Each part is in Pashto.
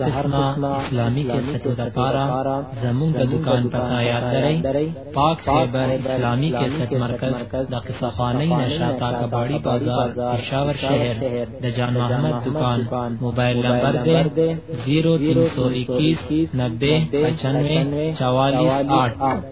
د هر قسم اسلامي کیسټو د پاره زموږ د دکان پتا یاد درئ پاک خیبر اسلامي کیسټ مرکز د قصه خانه نشاتا کباړی بازار پېښور شهر د جان محمد دکان موبایل نمبر دی 0321 90 95 44 8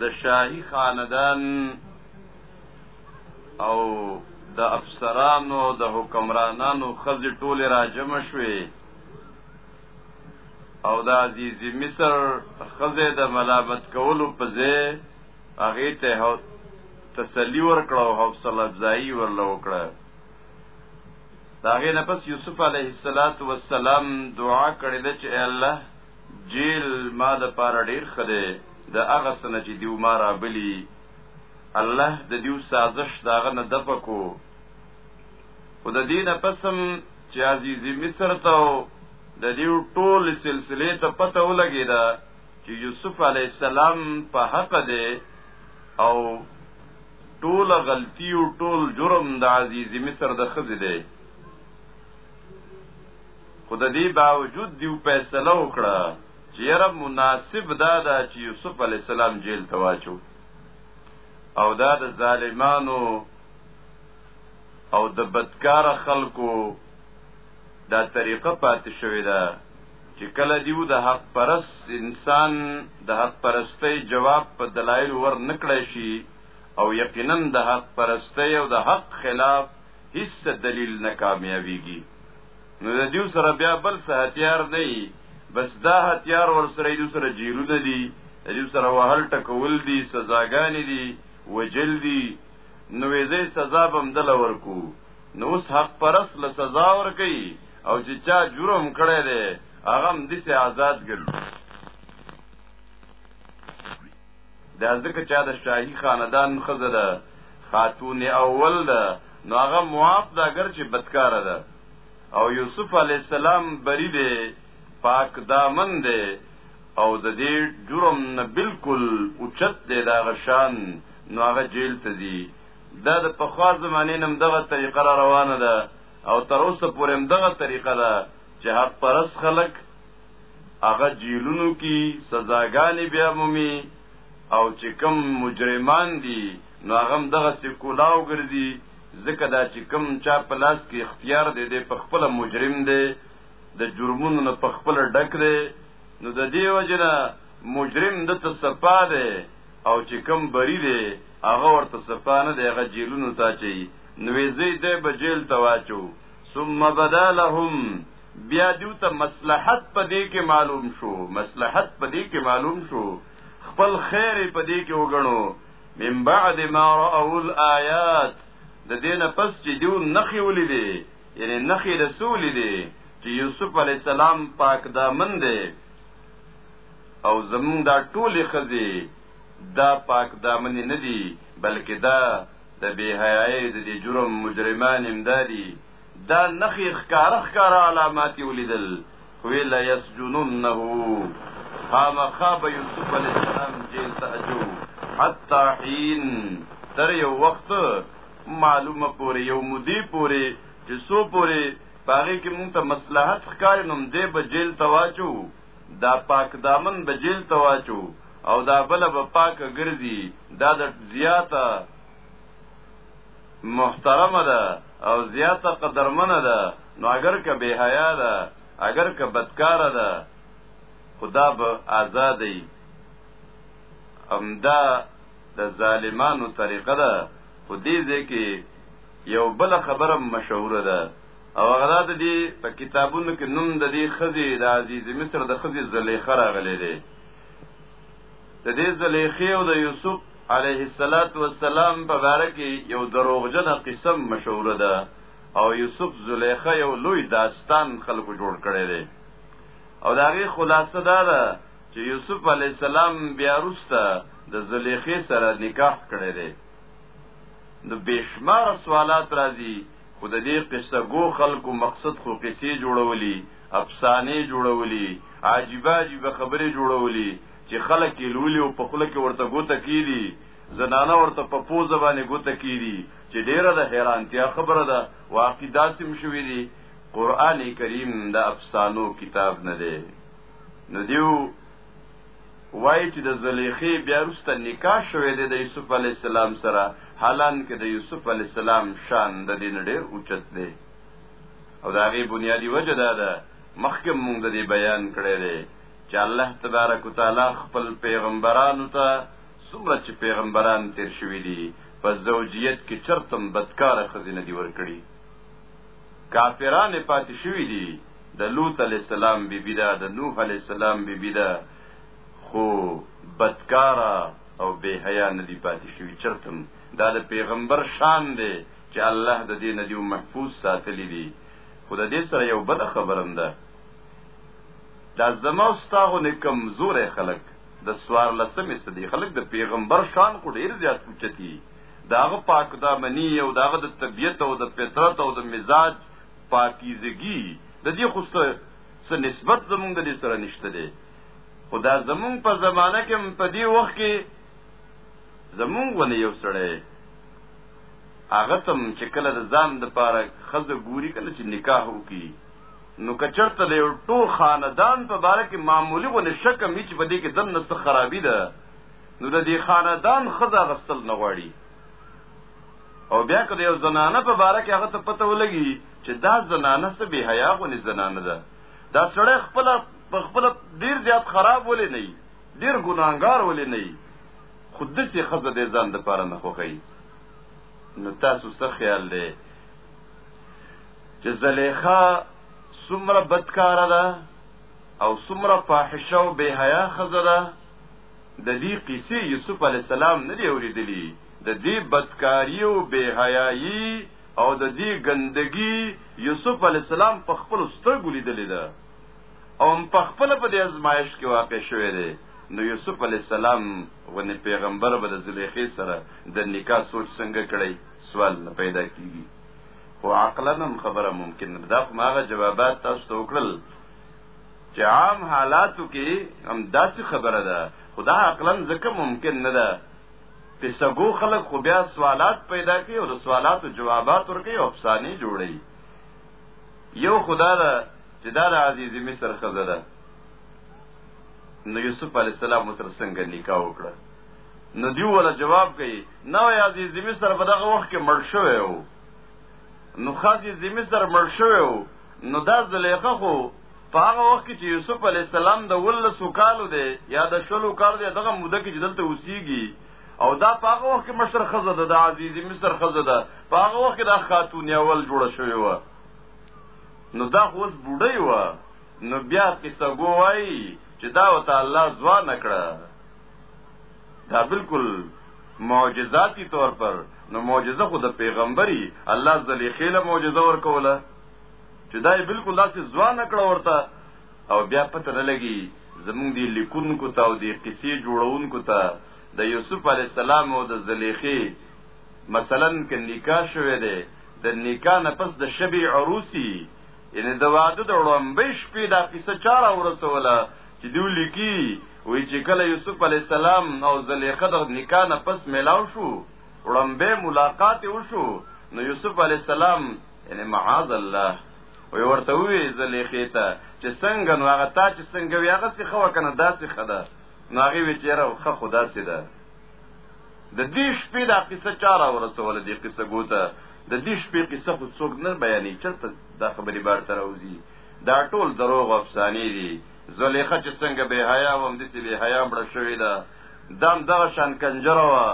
د شاهي خاندان او د افسرانو د حکمرانانو خزې ټوله راجم شوې او د عزیزی مصر خزې د ملامت کولو په ځای هغه ته تسلی ورکړه او حوصله افزایی ورله وکړه دا غي نه پس یوسف علیه السلام دعا کړې چې الله جیل ما د پاره ډیر ښه دی د هغه څه نه چې دیو ما رابلي الله د دیو سازش د هغه نه دفع کو خو د دې نه پس هم چې عزیزي مصر ته او د دیو ټول سلسلې ته پته ولګېده چې یوسف علی السلام په حق دی او ټول غلطي او ټول جرم د عزیزي مصر د ښځې دی خو د دې باوجود دیو فیصله وکړه چې یاره مناسب دا ده چې یوسف علی السلام جیل ته واچو او دا د ظالمانو او د بدکار خلکو دا طریقه پاتې شوې ده چې کله دیو د حق پرس انسان د حق پرستۍ جواب په دلایل ور نکړی شي او یقینا د حق پرستۍ او د حق خلاف هیڅ دلیل نه کامیابیږي نو د دیو سره بیا بل څه هتیار نه وي بس دا هتیار ور سره دیو سره جیلونه دي دیو سره وهل ټکول دي سزاګانې دي وجل دي نو یې سزا بم دل ورکو نو اوس حق پرس له سزا ور کوي او چې چا جرم کړی دی هغه هم دسه آزاد ګرځي دا ځکه چې دا شاهي خاندان خزه ده خاتون اول ده نو هغه معاف ده اگر چې بدکاره ده او یوسف علی السلام بری دی پاک دامن دی او د دې جرم نه بالکل اوچت دی دا غشان نو هغه جیل ته دی دا د پخوا زمانې نم دغه طریقه را روانه ده او تر اوسه پورې دغه طریقه ده چې حق پرس خلک هغه جیلونو کې سزاګانې بیا مومي او چې کم مجرمان دي نو هغه هم دغسې کولاو ګرځي، ځکه دا چې کوم چا په لاس کې اختیار دی، دی په خپله مجرم دی، د جرمونو نه په خپله ډک دی، نو د دې وجې نه مجرم ده ته سپا دی او چې کوم بري دی هغه ورته سپا نه دی، هغه جېلونو ته اچوي، نو وې ځئ دی به جېل ته واچوو، ثم بدا لهم بیا دیو ته مصلحت په دې کې معلوم شو، مصلحت په دې کې معلوم شو، خپل خیر یې په دې کې وګڼو. من بعد ما رأوا الآيات د دینه پس چې دیو نخي ولیدي یعنی نخي رسول دي چې یوسف علی السلام پاک دامن دی او زمون دا ټوله خزي دا پاک دامن نه دي بلکې دا د بی حیاي د جرم مجرمان امدادي دا نخی خکار خکار علاماتی ولیدل وی لا یسجننه خامخا به یوسف علیه السلام جیل ته اچو حتی حین تر یو وخت معلومه پورې یو مودی پورې چې سو پورې باغې کې مونږ ته مصلحت ښکاري نوم دې به جیل ته واچو دا پاک دامن به جیل ته واچو او دا بله به پاکه ګرځي دا د زیاته محترمه ده او زیاته قدرمنه ده نو اگر که بے حیا ده اگر که بدکاره ده خدا به آزادی امدا د ظالمانو طریقه ده خو دې ځکه یو بل خبره مشهوره ده او هغه د دې په کتابونو کې نوم د دې خزي د عزیز مصر د خزي زلیخه راغلي دي د دې زلیخې او د یوسف علیه السلام په باره کې یو دروغجنه قسم مشهوره ده او یوسف زلیخه یو لوی داستان خلکو جوړ کړی دی او د هغې خلاصه دا ده چې یوسف علیه السلام بیا وروسته د زلیخې سره نکاح کړی دی نو بېشماره سوالات راځي خو د دې قصه ګو خلکو مقصد خو قصې جوړولي افسانې جوړولي، عجیبه عجیبه خبرې جوړولي چې خلک یې لولي او په خوله کې ورته ګوته کېدي، زنانه ورته په پوزه باندې ګوته کېدي چې ډېره د حیرانتیا خبره ده، واقعي داسې هم شوي دي. قرآن کریم د افسانو کتاب نه دی، نو دیو وایي چې د زلیخې بیا وروسته نکاح شوی دی د یوسف علیه السلام سره، حالانکه د یوسف علیه السلام شان د دې نه ډېر اوچت دی. او دا غي بنیادی وجه دا ده مخکې مونږ د دې بیان کړی دی چې الله تبارک وتعالى خپل پیغمبرانو ته څومره چې پیغمبران تیر شوي دي په زوجیت کې چرتم بدکاره خزینه دی ورکړي کافران پاتې شوي دي د لوط علی السلام بیبی دا د نوح علی السلام بیبی دا خو بدکاره او بے حیا ندی پاتې شوی چرتم دا د پیغمبر شان دی چې الله د دې نه دیو محفوظ ساتلی دی خو د دې سره یو بل خبرم ده دا زما او ستا غونې کمزوری خلک د څوارلسمې صدي خلک د پیغمبر شان خو ډېر زیات اوچتي د هغه پاک دامني او د هغه د طبیعت او د فطرت او د مزاج پاکیزګي د دې خو څه نسبت زمونږ د دې سره نشته دی خو دا زمونږ په زمانه کې په دې وخت کې زمونږ غونې یو سړی هغه ته هم چې کله د ځان دپاره ښځه ګوري، کله چې نکاح وکړي، نو که چېرته د یو ټول خاندان په باره کې معمولي غوندې شک هم وي چې په دې کې دننه څه خرابي ده، نو د دې خاندان ښځه اخیستل نه غواړي. او بیا که د یو زنانه په باره کې هغه ته پته ولګي چې دا زنانه څه بې حیا غوندې زنانه ده، دا سړی خپله په خپله ډېر زیات خراب ولې نه وي؟ ډېر ګناهګار ولې نه یي خو داسې ښځه د ځان دپاره نه خوښوي نو تاسو څه خیال دی چې زلیخا څومره بدکاره ده او څومره فاحشه او بې حیا ښځه ده د دې قصې یوسف علی السلام نه دی اورېدلی د دې بدکاری او بې حیايي او د دې ګندګي یوسف علی السلام په خپل سترګو لیدلې ده او هم په خپل په دې ازمایش کې واقع شوی دی نو یوسف علی السلام غنی پیغمبر به د زلیخې سره د نکاح سوچ څنګه کړی سوال نه پیدا کیږي خو عقلا هم خبره ممکن نه دا خو ماغه جوابات تاسو ته وکړل چې عام حالاتو کې هم داسې خبره ده خدا عقلا ځکه ممکن نه ده پیسګو خلک خو بیا سوالات پیدا کوي او د سوالاتو جوابات ورکوي او افسانې جوړوي یو خدا ده چې دا د عزیزي مصر ښځه ده نو یوسف علی السلام مصر څنګه نکاح وکړه نو دی ولا جواب کوي نو عزیزي مصر په دغه وخت کې مړ شوی و نو خاصی زمي سره مړ شوی و نو دا زلیخه خو په هغه وخت کې چې یوسف علی السلام د ولسو کالو دی یا د شلو کال دی دغه موده کې چې دلته اوسیږي او دا په هغه وخت کې مشر خزه ده د عزیزي مصر خزه ده په هغه وخت کې دا خاتون اول جوړه شوې وه نو دا خو اوس بوډۍ وه نو بیا قصه ګو وایي چې دا وته الله ځوان کړه دا بالکل معجزاتی طور پر نو معجزه خو د پیغمبري الله ذلی خیله معجزه ورکوله چې دا بالکل داسې ځوان کړه ورته او بیا پته نه لګي زمونږ دی لیکونکو ته او دی قصې جوړونکو ته د یوسف علی السلام او د زلیخې مثلا که نکاح شوه دی د نکاح نه پس د شبي عروسی یعنی د واده د وړاندې شپې دا قصه چاره ورسوله چې دیو لیکي وی چې کله یوسف علی السلام او زلیخا د نکاح نه پس ملاو شو وړاندې ملاقات وشو نو یوسف علی السلام یعنی معاذ الله وی ورته وی زلیخې ته چې څنګه نو هغه تا چې څنګه وی هغه څه خو کنه داسې خده نو هغه وی چې راو خه خدا سي ده د دې شپې دا قصه چا راورسوله دې قصه ګو ته؟ د دې شپې قصه خو څوک نه بیانوي، چېرته دا خبرې بار ته راوځي؟ دا ټول دروغ او افسانې دي. زلیخا چې څنګه بې حیا وه همداسې بې حیا مړه شوې ده. دا همدغه شان کنجره وه،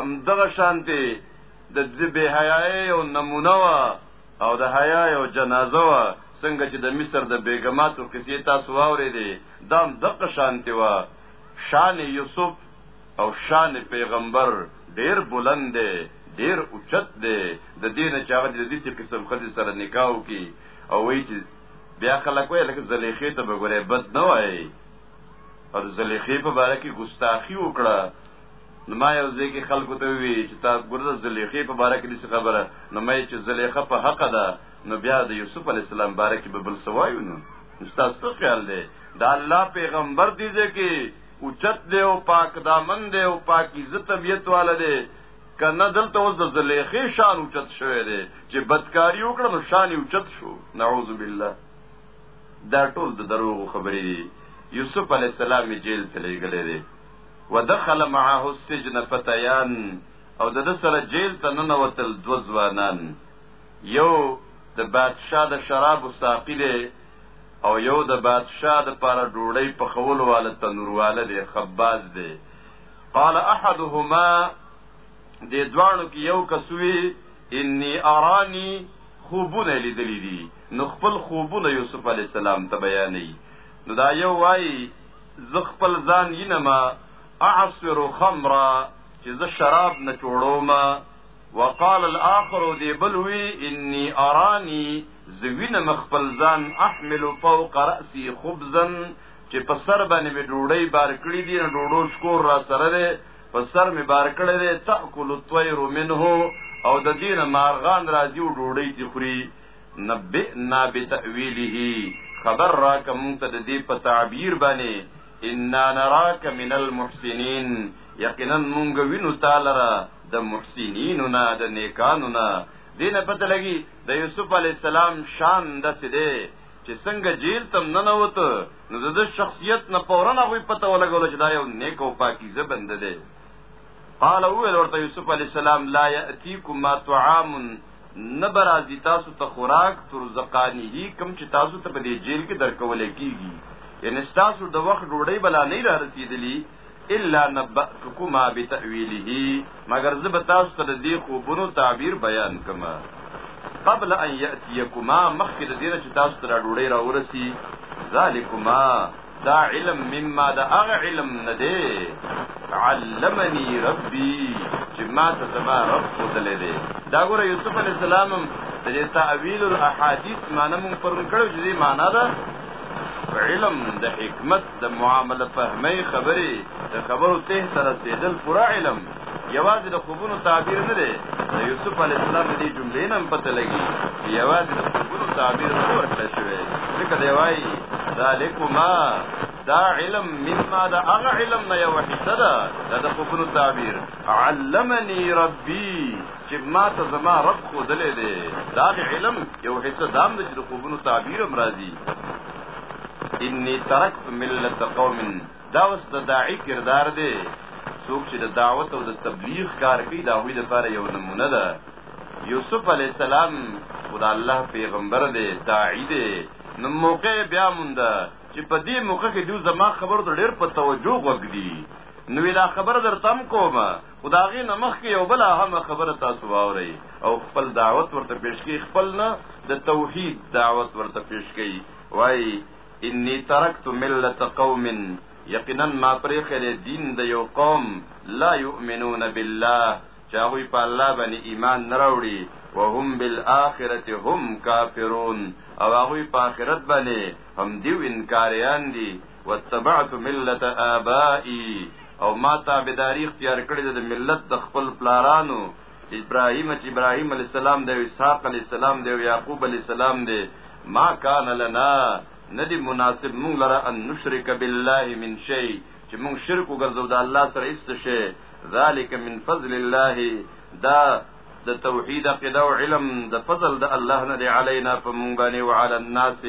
همدغه شانتې د دې بې حیایۍ یو نمونه وه او د حیا یو جنازه وه. څنګه چې د مصر د بیګماتو قصې تاسو واورېدې، دا همدغه شانتې وه. شان یوسف او شان پیغمبر ډیر بلند دی ډیر اوچت دی د دې نه چې هغه د دې قسم ښځې سره نکاح وکړي او وایي چې بیا خلک وایي لکه زلیخې ته به ګورې بد نه وایي او د زلیخې په باره کې ګستاخي وکړه نو ما یو ځای کې خلکو ته وی چې تا ګوره د زلیخې په باره کې داسې خبره نو ما چې زلیخه په حق ده نو بیا د یوسف علی السلام باره کې به بل څه وایو نو ستاسو خیال دی دا الله پیغمبر دی چې اوچت دی او پاک دامن دی او پاکیزه طبیعت والا دی که نه دلته اوس د زلیخې شان اوچت شوی دی چې بدکاري وکړه نو شان یې اوچت شو نعوذ بالله دا ټول د دروغو خبرې دي یوسف علیه السلام یې جیل ته لېږلی دی ودخل معه السجن فتیان او د ده سره جیل ته ننوتل دوه ځوانان یو د بادشاه د شرابو ساقي دی او یو د بادشاه د پاره ډوډۍ پخولو واله تنورواله دی خباز دی قال احدهما دې دواړو کې یو کسوي انی ارانی خوبونه لیدلی دي نو خپل خوبونه یوسف علی السلام ته بیانې نو دا یو وای ز خپل ځان ینما اعصر خمرا چې ز شراب نه جوړوم وقال الاخر دی بلوي انی ارانی زه وینم خپل ځان احمل فوق رأسی خبزا چې په سر باندې مې ډوډۍ بار کړې دي نو ډوډو شکور را سره دی په سر مې بار کړی دی تأکل الطیر منه او د دینه مارغان راځي او ډوډۍ دي خوري نبئنا بتأویله خبر را کوم ته د دې په تعبیر باندې ان نراک من المحسنین یقینا مونږ وینو تعالی را د محسنینو نه د نیکانو نه دینه پته لګي د یوسف علی السلام شان داسې دی چې څنګه جیل تم نه نوت نو د شخصیت نه فورا هغه پته ولګول چې دا یو نیک او پاکیزه بند دی قال او ورته یوسف علی السلام لا یاتیکم ما طعام نبر از تاسو ته خوراک تر زقانه کم چې تاسو ته په دې جیل کې درکول کیږي یعنی تاسو د وخت ډوډۍ بلا نه را رسیدلی الا نبأتکما بتأویله مگر زه به تاسو ته د دې خوبونو تعبیر بیان کوم قبل ان یأتیکما مخکې د دې نه چې تاسو ته دا ډوډۍ راورسي ذالکما دا علم مما دا هغه علم نه دی علمني ربي چې ما ته زما رب ښودلی دی دا ګوره یوسف علیه السلام هم د دې تعویل الاحادیث معنی مونږ پرون کړو چې دې معنا ده علم د حکمت د معامله فهمي خبرې د خبرو ته سره سیدل پورا علم یوازې د خوبونو تعبیر نه دی د یوسف علی السلام دې جملې نن پته لګي یوازې د خوبونو تعبیر نه ورکړل شوی ځکه دی وایي ذالکما دا علم مما دا هغه علم نه یو حصہ ده دا د خوبونو تعبیر علمني ربي چې ما ته زما رب خو دلې دی دا علم یو حصہ دام د خوبونو تعبیر هم راځي انی ترکت ملت قوم دا اوس د داعی کردار دی څوک چې د دعوت او د تبلیغ کار کوي دا هوی د لپاره یو نمونه ده یوسف علی السلام خدا الله پیغمبر دی داعی دی نو موقع بیا مونږ چې په دې موقع کې دوی زما خبرو ته ډېر په توجه وګدي نو دا خبره درتم کومه خو د هغې نه مخکې یو بل اهمه خبره تاسو واورئ او خپل دعوت ورته پیش کړئ خپل نه د توحید دعوت ورته پیش کړئ وایي انی ترکت ملت قوم یقینا ما پرېښی دی دین د یو قوم لا یؤمنون بالله چې هغوی په الله باندې ایمان نه راوړي وهم بالآخرة هم کافرون او هغوی په آخرت باندې هم دیو انکاریان دي واتبعت ملت آبائی او ما تابعداري اختیار کړې ده د ملت د خپل پلارانو ابراهیم چې ابراهیم علی السلام دی اسحاق علی السلام دی یعقوب علی السلام دی ما کان لنا ندی مناسب مونږ لره ان نشرک بالله من شی چې مونږ شرک وګرځو د الله سره هیڅ شی ذالک من فضل الله دا د توحید عقیده او علم د فضل د الله نه دی علینا په مونږ باندې او علی الناس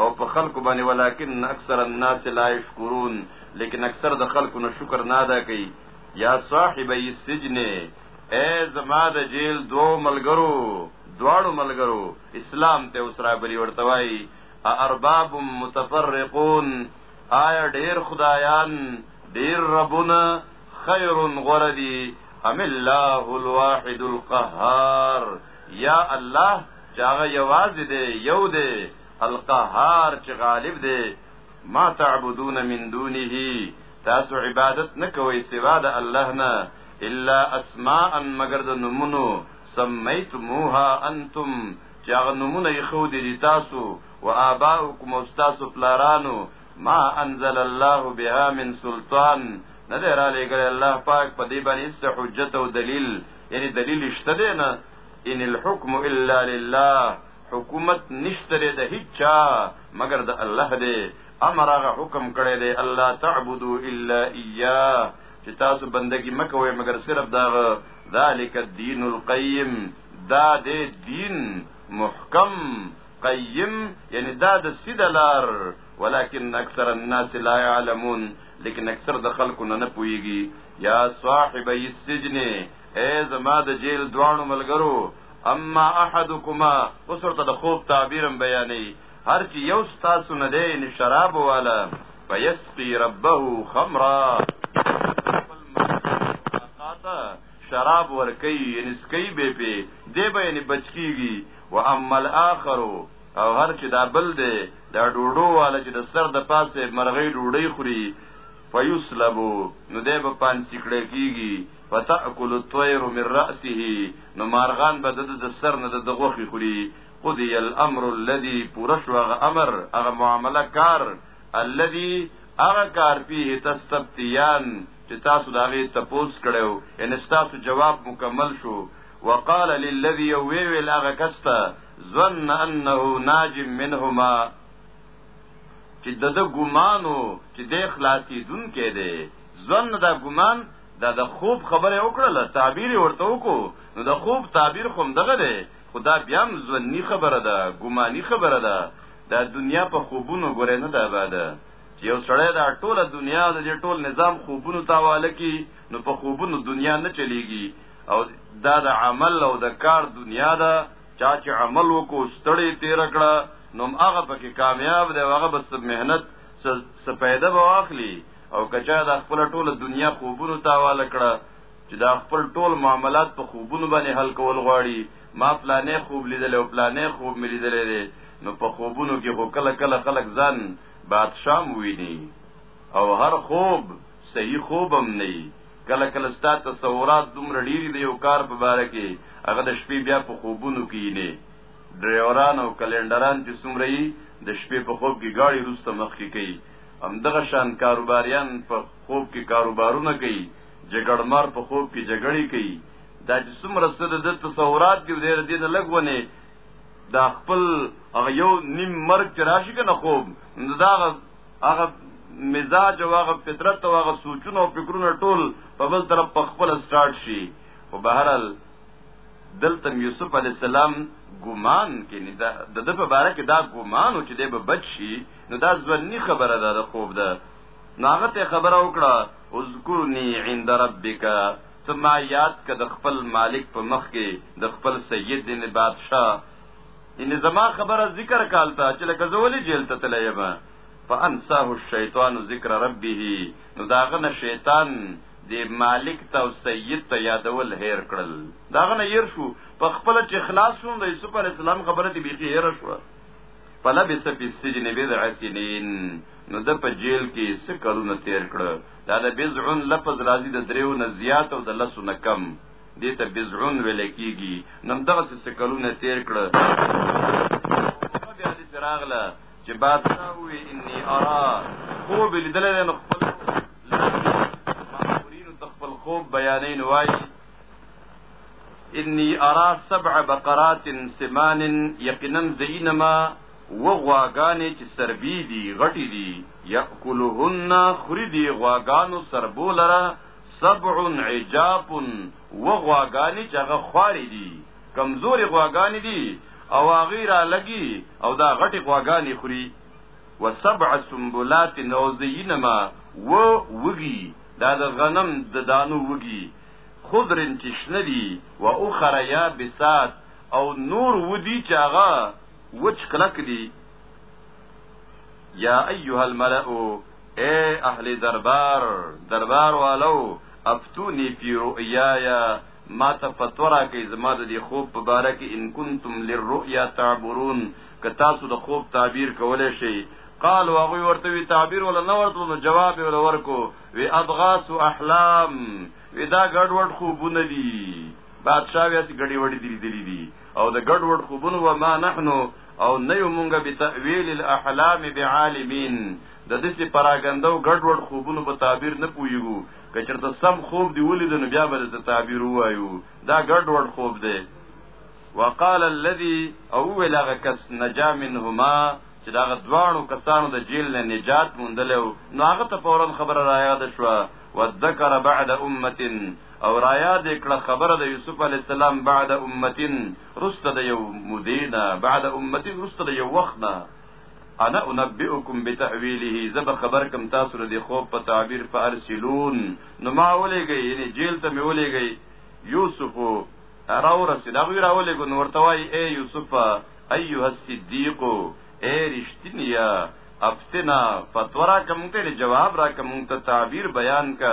او په خلق باندې ولکن اکثر الناس لا یشکرون لیکن اکثر د خلق نو شکر نه ادا کوي یا صاحب السجن اے زما د جیل دو ملګرو دواړو ملګرو اسلام ته وسرا بری ورته وای ارباب متفرقون آیا ډیر خدایان ډیر ربونه خیر غره دی ام الله الواحد القهار یا الله چې هغه یوازې دی یو دی القهار چې غالب دی ما تعبدون من دونه تاسو عبادت نه کوئ سوا د الله نه الا اسماء مگر د نمونو سمیتموها انتم چې هغه نمونه یې خو دي تاسو و آباؤکم او تاسو پلارانو ما انزل الله بها من سلطان نه دی را لېږلی الله پاک په دې باندې هېڅ حجت او دلیل یعنی دلیل شته دی نه ان الحکم الا لله حکومت نشته دی د هیچا مګر د الله دی امر هغه حکم کړی دی الله تعبدو الا ایاه چې تاسو بندگی مکوئ مګر صرف دا ذالک الدین القیم دا دې دین محکم قیم یعنی دا د سیده لار ولكن اکثر الناس لا يعلمون لیکن اکثر د خلکو نه نه پوهیږي یا صاحب السجن اے زما د جیل دواړو ملګرو اما احدکما اوس ورته د خوب تعبیرم بیانې هر چې یو ستاسو نه دی ان شراب والا فیسقی ربه خمرا شراب ورکی یعنی سکی به پی دی به یعنی بچ کیږي و اما الاخر او هر چې دا بل دی دا ډوډو والا چې د سر د پاسه مرغۍ ډوډۍ خوري فیسلبو نو دی به پان سیکړه کیږي فتاکل الطير من راسه نو مارغان به د سر نه د غوخي خوري قضي الامر الذي پرشوغ امر هغه معامله کار الذي هغه کار فيه تستبتيان چې تاسو د هغې تپوس کړی و یعنې ستاسو جواب مکمل شو وقال للذي او وی ویل هغه کس ته ظن انه ناج منهما چې د ده ګمان و چې دی خلاصېدونکی دی ظن دا ګمان دا د خوب خبره وکړله تعبیر یې ورته وکړو نو د خوب تعبیر خو همدغه دی خو دا بیا هم ظني خبره ده ګماني خبره ده دا دنیا په خوبونو ګورې نه ده اباده چې یو سړی دا ټوله دنیا د دې ټول نظام خوبونو ته حواله کی نو په خوبونو دنیا نه چلیږي او دا د عمل او د کار دنیا ده چا چې عمل وکړو ستړی تیر کړه نو هغه پکې کامیاب دی هغه بس مهنت څه پیدا به واخلي او کچا د خپل ټوله دنیا خوبونو ته حواله کړه چې دا خپل ټول معاملات په خوبونو باندې حل کول غواړي ما پلانې خوب لیدل او پلانې خوب مې لیدلې نو په خوبونو کې هو کله کله خلک ځان بادشام ویني او هر خوب صحیح خوب هم نه کله کله ستا تصورات دومره ډیری دی یو کار په باره کې هغه د شپې بیا په خوبونو کې نه ډرایوران او کلندران چې څومره یي د شپې په خوب کې گاڑی روسته مخ کې کوي هم دغه شان کاروباریان په خوب کې کاروبارونه کوي جګړمار په خوب کې جګړې کوي دا چې څومره څه د تصورات کې ډیر دي نه لګونه دا خپل هغه یو نیم مرګ چې راشي کنه خوب نو دا هغه مزاج او هغه فطرت او هغه سوچونه او فکرونه ټول په بل طرف په خپل سٹارټ شي او بهرال دلته یوسف علی السلام ګمان کې نه دا د د په باره کې دا ګمان او چې د به بچ شي نو دا ځونی خبره ده د خوب ده ناغه ته خبره وکړه اذکرنی عند ربک ته ما یاد که د خپل مالک په مخ کې د خپل سید یعنی بادشاه یعنی زما خبره ذکر کالته چې لکه زه ولې جیل ته تللی یم فانساه الشیطان ذکر ربه نو داغه نه شیطان دی مالک ته او سید ته یادول هیر کړل داغه نه ير شو په خپل چې خلاص شو د یوسف علی السلام خبره دی بیخي هیر شو فلبس فی السجن بضع سنین نو د په جیل کې څه کلونه تیر کړ دا د بزعون لفظ راځي د دریو نه زیات او د لسو نه کم دې ته بزعون ویل کیږي نن دغه څه کلونه تیر کړه بیا دې راغله چې بادشاہ وی انی ارا خوب لیدل نه خپل مامورینو تخپل خوب بیانین وای انی ارا سبع بقرات سمان یقینا زینما وه غواګانې چې سربي دي، غټې دي، یأکلهن خوري دې غواګانو، سربو، لره سبع عجاف وه غواګانې چې هغه خوارې دي، کمزورې غواګانې دي او هغوی رالږي او دا غټې غواګانې خوري. و سبع سنبلات او زینما و وږي دا د غنم د دانو وږي خضر چې شنه دي و اخر یابسات او نور ودي چې هغه وچ کلک دی یا ایها الملأ اے اهل دربار دربار والو افتونی فی رؤیایا ما ته فتورا کوي زما د دې خوب په باره کې ان کنتم للرؤیا تعبرون که تاسو د خوب تعبیر کولای شئ قال واغوی ورته وی تعبیر ولا نه ورته نو جواب ولا ورکو وی اضغاث احلام وی دا ګډوډ خوبونه دي بادشاہ وی چې ګډي وډي دي دي دي او د ګډوډ خوبونو و ما نحن او نه یو مونږ به تاویل الاحلام بعالمین د دې پراګندو ګډوډ خوبونو په تعبیر نه پویګو کچرته سم خوب دی ولید نو بیا به ته تعبیر وایو دا ګډوډ خوب دی وقال الذي او ویلغه کس نجا منهما چې دا غدوانو کسانو د جیل نه نجات موندلو نو هغه ته فورا خبر رایا د شو وذکر بعد امه او رایا د کړه خبره د یوسف علی السلام بعد امتين رسته د یو مدینه بعد امتين رسته د یو وخت نه انا انبئکم بتاویله زب خبر کم تاسو له خوب په تعبیر فارسلون نو ما ولېږي یعنی جیل ته مې ولېږي یوسف راو رسید هغه راو لګو نو ورته وای اے یوسف ایها الصدیق اے رښتینیا افتنا فتورا کوم ته جواب را کوم ته تعبیر بیان کا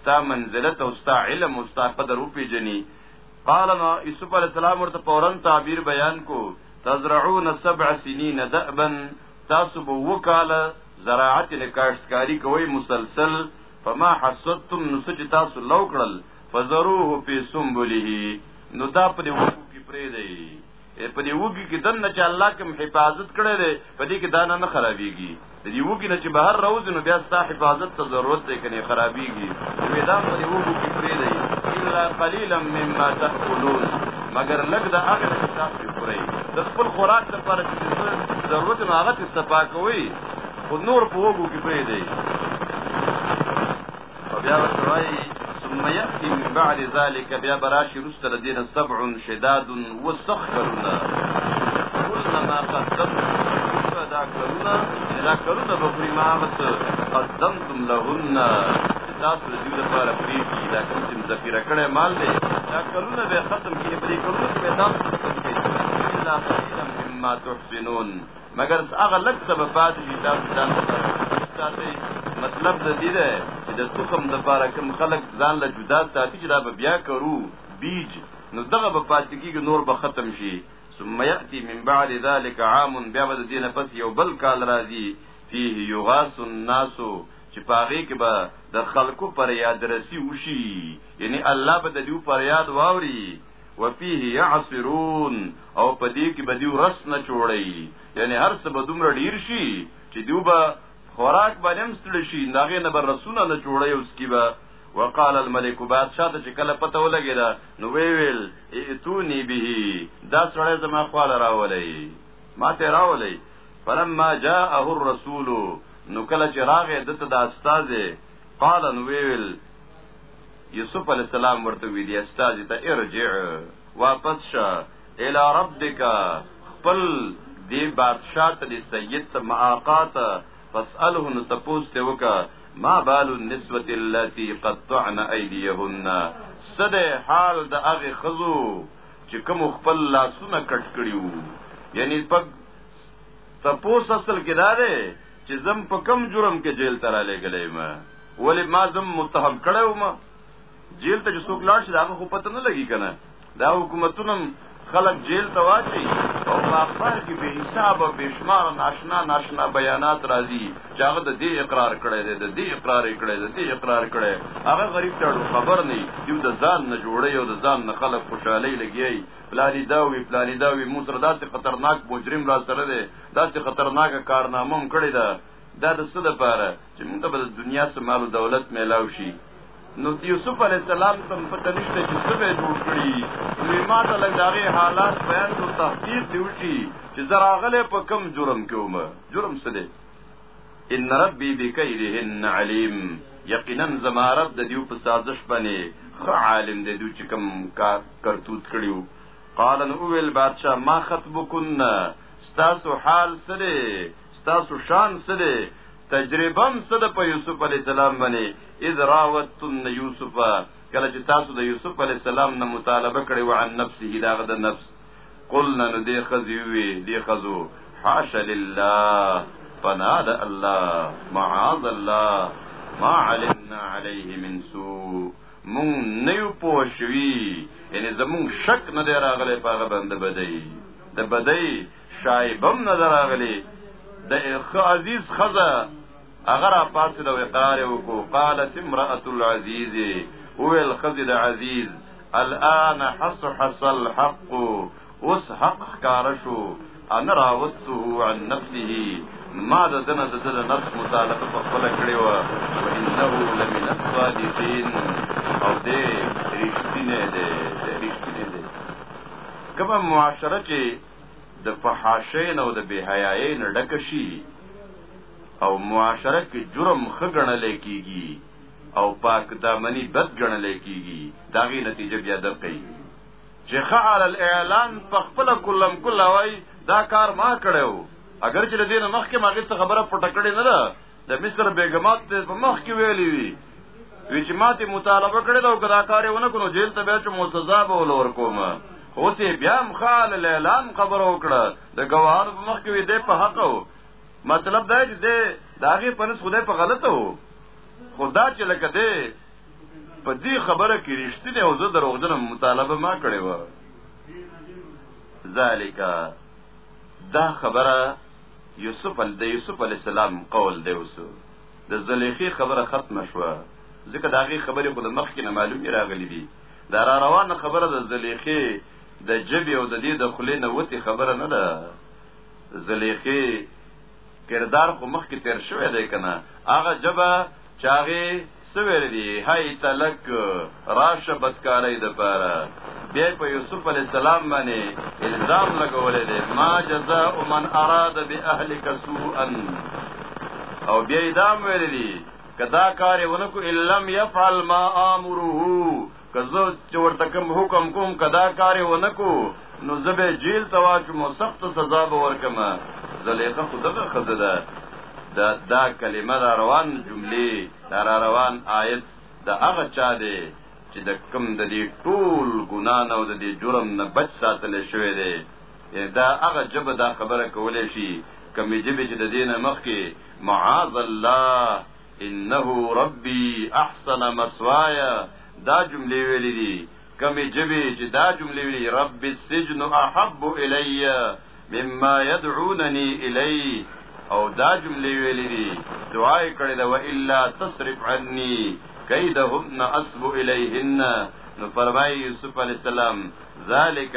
ستا منزلت او ستا علم او ستا قدر وپیژني قال نو یوسف علی السلام ورته فورا تعبیر بیان کو تزرعون سبع سنین دأبا تاسو به وکاله زراعت نه کاشتکاری کوي مسلسل فما حسدتم نو سچ تاسو لو کړل فزروه فی سنبله نو دا په دې وکړو کې پرې دی په دې وګي کې دنه چې الله کوم حفاظت کړی دی په دې کې دانه نه خرابېږي د دې وګي نه چې بهر راوځي نو بیا ستا حفاظت ته ضرورت دی کني خرابېږي نو دا په دې وګي کې پرې دی الا قليلا مما تاكلون مگر لږ د هغه چې تاسو خورئ د خپل خوراک لپاره چې ضرورت نو هغه ته صفا کوي خو نور په وګو کې پرې دی او بیا ورته وایي ثم یأتي من بعد ذلک بیا به راشي وروسته له دې نه سبع شداد اووه سخت کلونه کلونه ما قدمتم دا کلونه دا کلونه به خوري ما هغه څه قدمتم لهن چې تاسو د دوی لپاره پرېږدي دا کوم چې مذکره کړی مال دی دا کلونه به ختم کړي په دې کلونو کې به تاسو ختم کړي الا قليلا مما تحسنون مګر هغه لږ څه به پاتې شي تاسو ځان ساتي مطلب د دې ده چې د تخم لپاره کوم خلک ځان له جدا ساتي چې دا به بیا کرو بیج نو دغه به پاتې کېږي نور به ختم شي ثم يأتي من بعد ذلك عام بیا به د دې نه پس یو بل کال راځي فيه يغاث الناس چې پاغې کې به د خلکو پر یاد رسی وشي یعنی الله به د دې پر یاد واوري وفيه يعصرون او په دې کې به دی ورس نه چوړی یعنی هر څه به دومره ډیر شي چې دیو به خوراک باندې هم ستړي شي داغه نه به رسونه نه چوړی اوس کی به وقال الملك بادشاہ ته چې کله پته ولګی دا نو وی ویل ایتونی به دا سړی زما خپل راولې ما ته راولې فلما جاءه الرسول نو کله چې راغې دته د استاد قال نو وی ویل یوسف علی السلام ورته ویلی استاذ ته ارجع واپس شه الی ربک خپل دی بادشاہ ته دی سید ته معاقات فسأله نو تپوس ته وکا ما بال النسوة التي قطعن ايديهن صد حال د هغه خزو چې کوم خپل لاسونه کټ کړیو یعنی پک تپوس اصل کې دا دی چې زم په کم جرم کې جیل تراله غلې ما ولې ما زم متهم کړی وم جیل ته چې څوک لاړ شي دا خو پته نه لګي کنه دا حکومتونه خلک جیل ته واچي او په اخبار کې به حساب او بشمار ناشنا ناشنا بیانات راځي چې هغه د دې اقرار کړي دی د دې اقرار کړي د دې اقرار کړي هغه غریب ته خبر نه یو د ځان نه جوړي او د ځان نه خلک خوشحالي لګي پلانی دا وی پلانی دا وی مو سره داسې خطرناک مجرم را سره دی داسې خطرناک کارنامه هم کړی ده دا د څه لپاره چې موږ ته به د دنیا څه مال او دولت میلاو شي نو یوسف علی السلام ته پته نشته چې څه به جوړ کړي نو ما ته لږ دغه حالات بیان او تحقیق دی وشي چې زراغله په کم جرم کې ومه جرم څه دی ان ربي بكيدهن عليم یقینا زما رب د دیو په سازش باندې خ عالم دی دوی چې کم کا کرتوت کړیو قال نو ویل بادشاہ ما خطبکن تاسو حال سره ستاسو شان څه دی تجربه هم څه ده په یوسف علی السلام باندې اذ راوتن یوسف کله چې تاسو د یوسف علی السلام نه مطالبه کړې و عن نفسه داغه د نفس قلنا نو دې خزي وي دې خزو حاش لله پنا د الله معاذ الله ما علمنا عليه من سوء مون نیو پوښوي یعنی زمون شک نه دی راغلی په هغه باندې بدی د بدی شایبم نه دراغلی د عزیز خزه هغه را پاسې د وقار وکړو قالت امرأة العزیز وویل خزه د عزیز الان حس حس الحق اوس حق ښکار شو انا راوته عن نفسه ما د دنه د د نفس متعلقه په خپل کړی و انه لمن الصادقین او دې رښتینه دې رښتینه دې کومه معاشره کې د فحاشۍ نه او د بېحیایۍ نه ډکه شي او معاشره کې جرم ښه ګڼل کېږي او پاک دامني بد ګڼل کېږي د هغې نتیجه بیا در کوي چې ښه علی الاعلان په خپله کلم کله وایي دا کار ما کړی و اګر چې له دې نه مخکې ما هغې څه خبره پټه کړې نه ده د مصر بیګمات ته په مخ کې ویلي وي وی چې ماته مطالبه کړې دا او کدا کارې ونه کړو جیل ته بیا چې مو سزا به ولور کوم خو سي بیا مخال اعلان خبر وکړه د ګواهانو په مخ کې دې په حق وو مطلب دا چې دې داغه پنس خدای په غلطه وو خدا چې لکه دې په دې خبره کې رښتینه او زه دروغجن مطالبه ما کړې و ذالک دا خبره یوسف ال د یوسف علی السلام قول دی وسو د زلیخی خبره ختم شوه ځکه دا غي خبره خو د مخ کې نه معلومه راغلی دي دا را روانه خبره د زلیخی د جبی او د دې د خلې نه وتی خبره نه ده زلیخی کردار خو مخ کې تیر شوی دی کنه هغه جبه چاغه څه ویل دي هاي تلک راشه بدکارۍ د پاره بیا په یوسف علی السلام باندې الزام لګولې دي ما جزاء من اراد باهلک سوءا او بیا دام ویل دي کدا کار ونکو الا لم يفعل ما امره که زه چې ورته کوم حکم کوم که دا کار یې ونه کو نو زه به جیل ته واچوم او سخته سزا به ورکړم زلیخه خو دغه ښځه ده دا, دا کلمه را روان جملې دا را روان آیت د هغه چا دی چې د کم د دې ټول ګنا نه او د دې جرم نه بچ ساتل شوی دی دا هغه جبه دا خبره کولای شي کمې جبې چې د دې نه مخکې معاذ الله انه ربی احسن مثوایا دا جملې ویلې دي کمې جبې چې دا جملې ویلې رب السجن احب الی مما يدعونني الی او دا جملې ویلې دي دعا یې کړې ده والا تصرف عني کیدهن اسب الیهن نو فرمایي یوسف علی السلام ذالک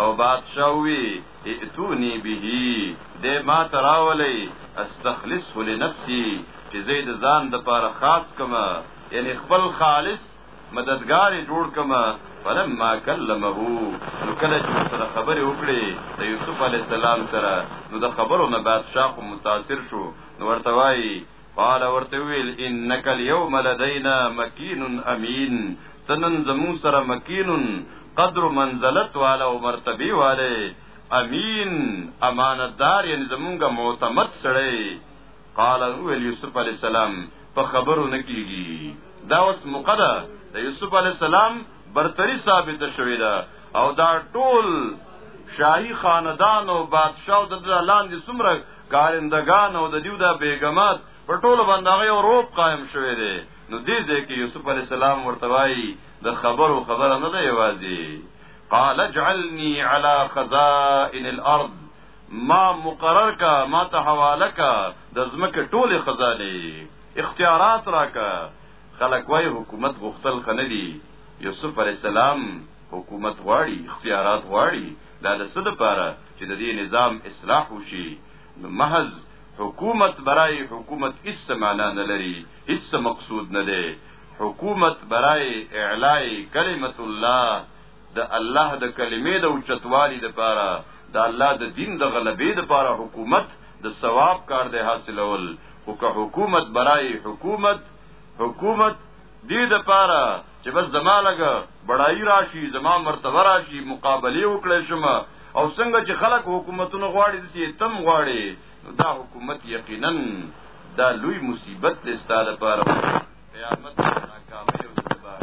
او بادشاه وی ائتونی به د ما تراولی استخلصه لنفسي چې زه د ځان د پاره خاص کما یعنی خپل خالص مددگار جوړ کما فلما کلمه نو کله چې سره خبرې وکړي د یوسف علی السلام سره نو د خبرو نه بادشاه خو متاثر شو نو ورته وایي قال ورته ویل انک اليوم لدینا مکین امین تنن زمون سره مکین قدر منزلت والا او مرتبه والا امین امانتدار یعنی زمونږه معتمد سړی قال ویل یوسف علی السلام په خبرو نکیږي دا اوس مقدر د یوسف علی السلام برتری ثابت شوې ده او دا ټول شاهي خاندان او بادشاہ د لاندې څومره کارندګان او د دیو دا بیګمات په ټولو باندې هغه یو روپ قائم شوی دی نو دې ځای کې یوسف علی السلام ورته وایي د خبرو خبره نه ده یوازې قال اجعلني على خزائن الارض ما مقرر کا ما ته حواله کا د زمکه ټوله خزانه اختیارات راکا خلک وای حکومت غختل خندي یوسف علی السلام حکومت غواړي اختیارات غواړي دا د څه لپاره چې د دې نظام اصلاح وشي نو محض حکومت برای حکومت هیڅ معنا نه لري هیڅ مقصود نه دی حکومت برای اعلای کلمت الله د الله د کلمې د اوچتوالي لپاره د الله د دین د غلبې لپاره حکومت د ثواب کار دی حاصلول خو که حکومت برای حکومت حکومت دې د پاره چې بس زما لګ بڑای راشي زما مرتبه راشي مقابله وکړې شم او څنګه چې خلک حکومتونه غواړي دسی تم غواړي دا حکومت یقینا دا لوی مصیبت دې ستاله لپاره قیامت ناکامه او تباہ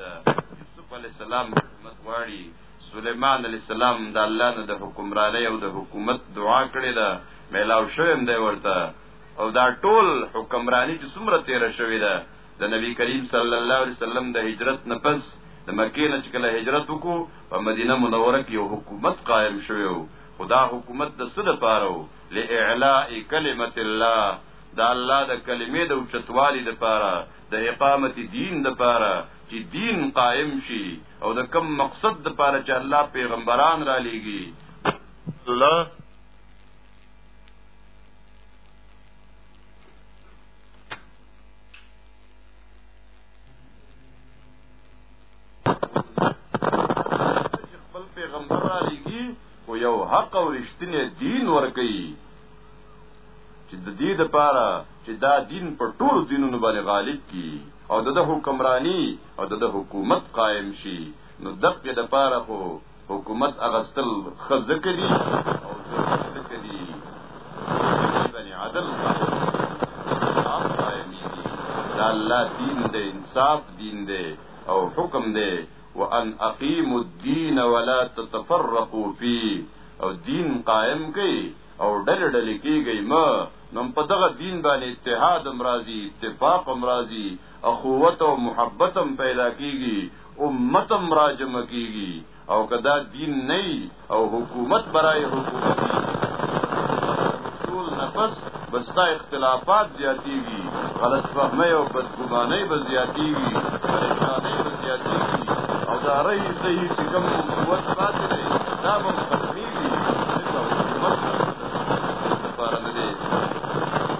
ده یوسف علی السلام حکومت غواړي سليمان علی السلام د الله نه د حکمرانی او د حکومت دعا کړې ده ملاو شوم دی ورته او دا ټول حکمرانی چې څومره تیر شوې ده د نبی کریم صلی الله علیه وسلم د هجرت نه پس د مکې نه چې کله هجرت وکړو په مدینه منوره کې یو حکومت قائم شوی و خو دا حکومت د څه لپاره و لاعلاء کلمت الله د الله د کلمې د اوچتوالي لپاره د اقامت دین لپاره چې دین قائم شي او د کم مقصد لپاره چې الله پیغمبران را لېږي الله خپل پیغمبر را لګي او یو حق او رښتینی دین ورکړي چې د دې لپاره چې دا دین په ټولو دینونو باندې غالب کی او د حکمرانی او د حکومت قائم شي نو دغه لپاره خو حکومت اغستل خزه کړي او ضرورت کړي بني عدل دا الله دین دی انصاف دین دی او حکم دی وان اقیم الدین ولا تتفرقوا فيه او دین قائم کړي او ډل ډل کیږي ما نو په دغه دین باندې اتحاد امراضي اتفاق امراضي اخوت او محبت هم پیدا کیږي امت هم راجمع کیږي او که دا دین نه او حکومت برای حکومت ټول نفس بستا اختلافات زیاتیږي غلط فهمۍ او بدګمانۍ به زیاتیږي پریشانۍ به زیاتیږي او دا رهي صحیح چې کوم قوت پاتې دی دا به ختمیږي ځکه حکومت لپاره نه دی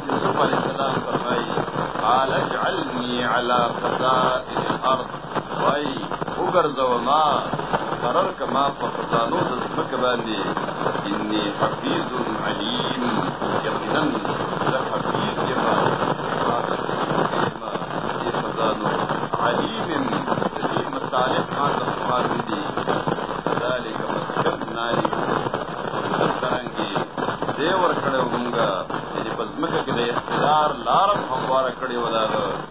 یوسف علیه السلام فرمایي قال اجعلني على خزائن الارض وای وګرځوه ما قرار کما په خزانو د ځمکه باندې انی حفیظ علیم یقینا زه حفیظ یم دې خزانو علیم د دې مصالح ما ته معلوم دي ذلک مسکن ناری څرنګه دې ورکړو موږ چې په ځمکه کې د اختیار لارم همواره کړې ولاله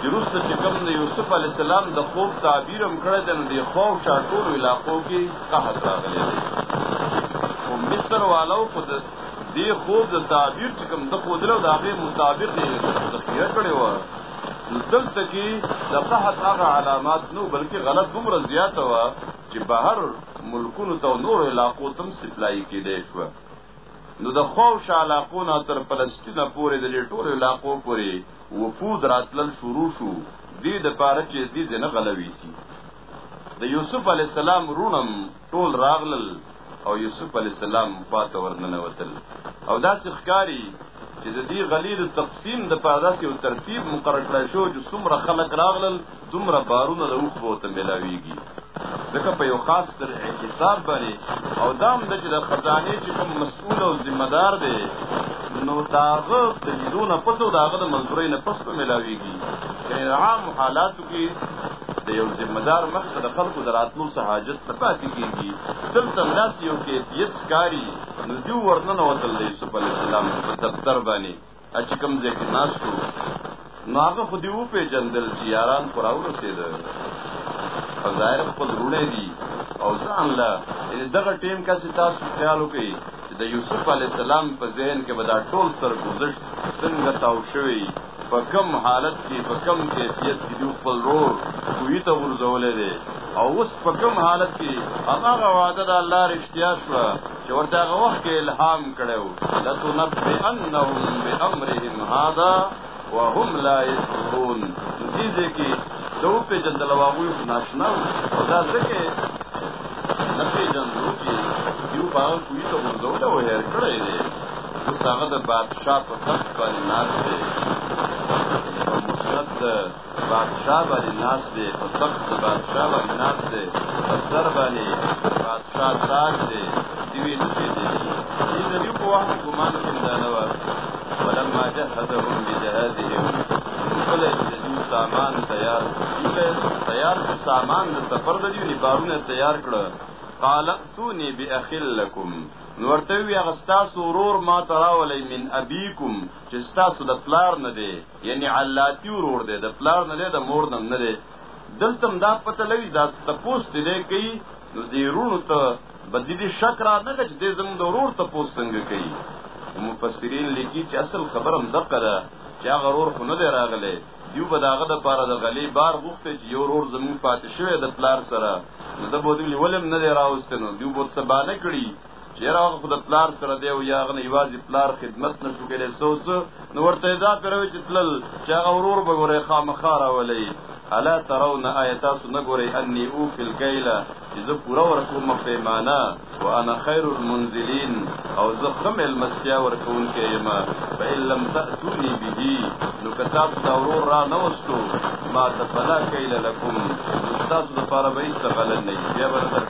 چې روسته چې کوم د یوسف علی السلام د خوب تعبیر هم کړی دی نو د خوب چا ټولو علاقو کې قحط راغلی دی خو مصر والو خو د دې خوب د تعبیر چې کوم د خودلو د هغې مطابق یې تفسیر کړې وه نو دلته کې د قحط هغه علامات نو بلکې غلط دومره زیاته وه چې بهر ملکونو ته نور علاقو تم سپلای کېدی شوه نو د خوف شالاقو نه تر فلسطین پورې د لټور علاقو پورې وفود راتلل شروع شو دې د پاره چې دې زنه غلوي سي د یوسف علی السلام رونم ټول راغلل او یوسف علی السلام پات ورننه وتل او دا ښکاری چې د دې غلیل تقسیم د پاره داسې یو ترتیب مقرر کړی شو چې څومره خلک راغلل دومره بارونه د اوښبو ته ملاویږي ځکه په یو خاص تر احتساب باندې او دام د چې د خزانې چې کوم مسؤل او ذمہ دار دی نو داغه د لیدو نه پس او داغه د منظورۍ نه پس په ملاویږي یعنی عام حالاتو کې د یو ذمہ دار مخ ته د خلکو د راتلو څه حاجت نه پاتې کېږي دلته همداسې یو کیفیت ښکاري نو دوی ورننه وتل د یوسف علیه السلام په دفتر باندې چې کوم ځای کې ناست وو نو هغه خو دې وپېژندل چې یاران خو راورسېده په ظاهر خپل وروڼه دي او ځان له یعنې دغه ټیم که چې تاسو خیال وکړئ چې د یوسف علیه السلام په ذهن کې به دا ټول سرګوزشت څنګه تاو شوی په کم حالت کې په کم کیفیت کې دوی خپل رور کوی ته ورزولې دي او اوس په کم حالت کې هغه وعده د الله رښتیا شوه چې ورته هغه وخت کې الهام کړی و لتنبئنهم بامرهم هذا وهم لا يشعرون دې دې کې دوه په جندل واغوي ناشنا او دا ځکه نه پیژندو چې یو باغ کوی ته ورځول او هر کړی دی اوس هغه د بادشاه په تخت باندې ناست دی بادشاہ باندې ناس دی په تخت د بادشاہ باندې ناس دی په سر باندې بادشاہ تاج دی دیوی نشي دی دې د یو په وخت ګمان کې دا نه و ولما جهزهم بجهازهم کله چې دوی سامان تیار کړل تیار سامان د سفر د دیو بارونه تیار کړل قال اتوني باخل لكم نورته وی غستاسو رور ما تراولې من ابيكم چې تاسو د پلار نه دی یعنی علاتی ورور دی د پلار نه دی د مور نه نه دی دلته دا پته لګی دا تپوس دی دی کوي نو دی رونو ته بدی دی شک را نه لګ دی زموږ د ورور تپوس څنګه کوي مفسرین لیکي چې اصل خبره هم دقه ده چې هغه ورور خو نه دی راغلی دیو به د هغه دپاره د غلې بار غوښتی چې یو ورور زموږ پاتې شوی د پلار سره نو ده به دوی ولې هم نه دی راوستی نو دیو به ورته بانه کړي چیرې هغه خود پلار سره دی او یا غنه یوازې پلار خدمت نه شو کېدای سوس نو ورته دا پروي چې تل چې هغه ورور به ګورې خامخاره ولې الا ترون آیتا سن ګورې انی او فل کیلا چې زه پورا ورکوم په معنا وانا خیر المنزلین او زه خم المسیا ورکون کې یما فإن لم تأتوني به نو کتاب دا ورور را نه وستو ما تفلا کیلا لكم تاسو لپاره به هیڅ غلط نه بیا ورته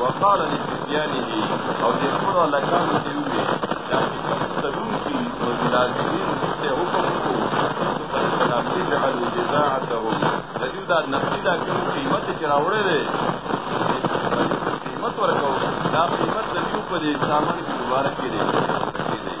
وقال لفتيانه او دې خپل لکانو ته وی دا چې تدون کی مزلازمین ته حکم کو فلا تجعل جزاعتهم دې دا نفسي دا کوم قیمت چې راوړل دي قیمت ورکو دا قیمت د یو په دې سامان کې دوباره کړي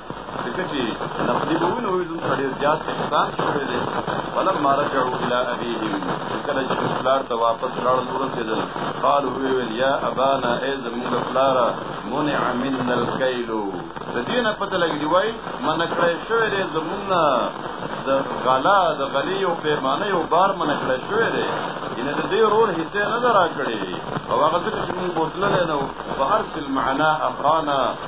ځکه چې نقدي به وینو وي دلته ډېر زیات احسان شوی دی فلما رجعوا الى ابيهم کله چې پلار ته واپس لاړل ورسېدل قالوا ویل یا ابانا ای زموږ پلار منع منا الكيل د دې نه پته لګي وای من کړی شوی دی زموږ د غلا د غلی او پیمانه او بار من کړی شوی دی ان د دې رول حصے نه درا کړی او هغه څه چې موږ بوتل نه نو فارسل معنا اخانا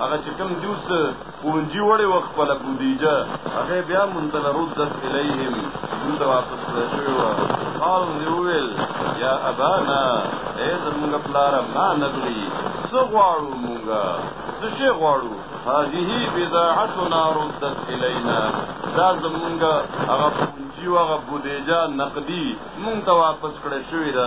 هغه چې کوم دیوس پونجي وړي وخت په لګودیجه هغه بیا مونږ ته رد الیهم مونږ واپس شوی و قال نیویل یا ابانا اے زمونږ پلار ما نبلی څو غواړو مونږه څه شي غواړو هذه بضاعتنا ردت الینا دا زمونږ هغه پونجي هغه بودیجه نقدی مونږ ته واپس کړی شوی ده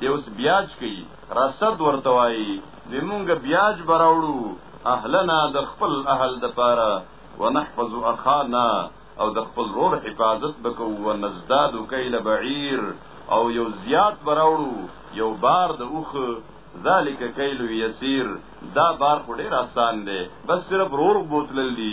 دی اوس بیاج کوي رصد ورته وایي وی مونږ بیاج براوړو اهلنا د خپل اهل د پاره ونحفظ اخانا او د خپل رور حفاظت بکو و نزداد کیل بعیر او یو زیات براوړو یو بار د اوخ ذالک کیل یسیر دا بار خو ډیر آسان دی بس صرف رور بوتل دی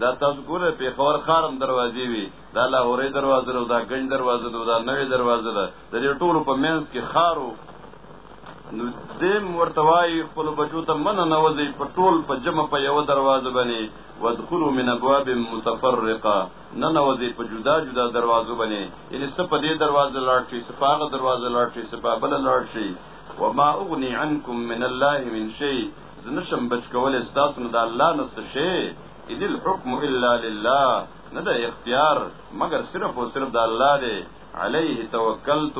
دا تاسو ګوره پیښور خارم دروازې وي دا لاهورې دروازه ده دا ګنج دروازه ده دا نوې دروازه ده د دې ټولو په منځ کې خارو نو دیم ورته وایي خپل بچو ته من نه وځي په ټول په جمع په یو دروازه باندې ودخلوا من ابواب متفرقه نه نه وځي په جدا جدا دروازو باندې یعنی څه په دې دروازه لاړ شي څه په هغه دروازه لاړ شي څه په بل لاړ شي وما اغني عنكم من الله من شيء زه نشم بچ کولای ستاسو نه د الله نه څه شی اذ الحكم الا لله نه د اختیار مګر صرف او صرف د الله دی عليه توکلت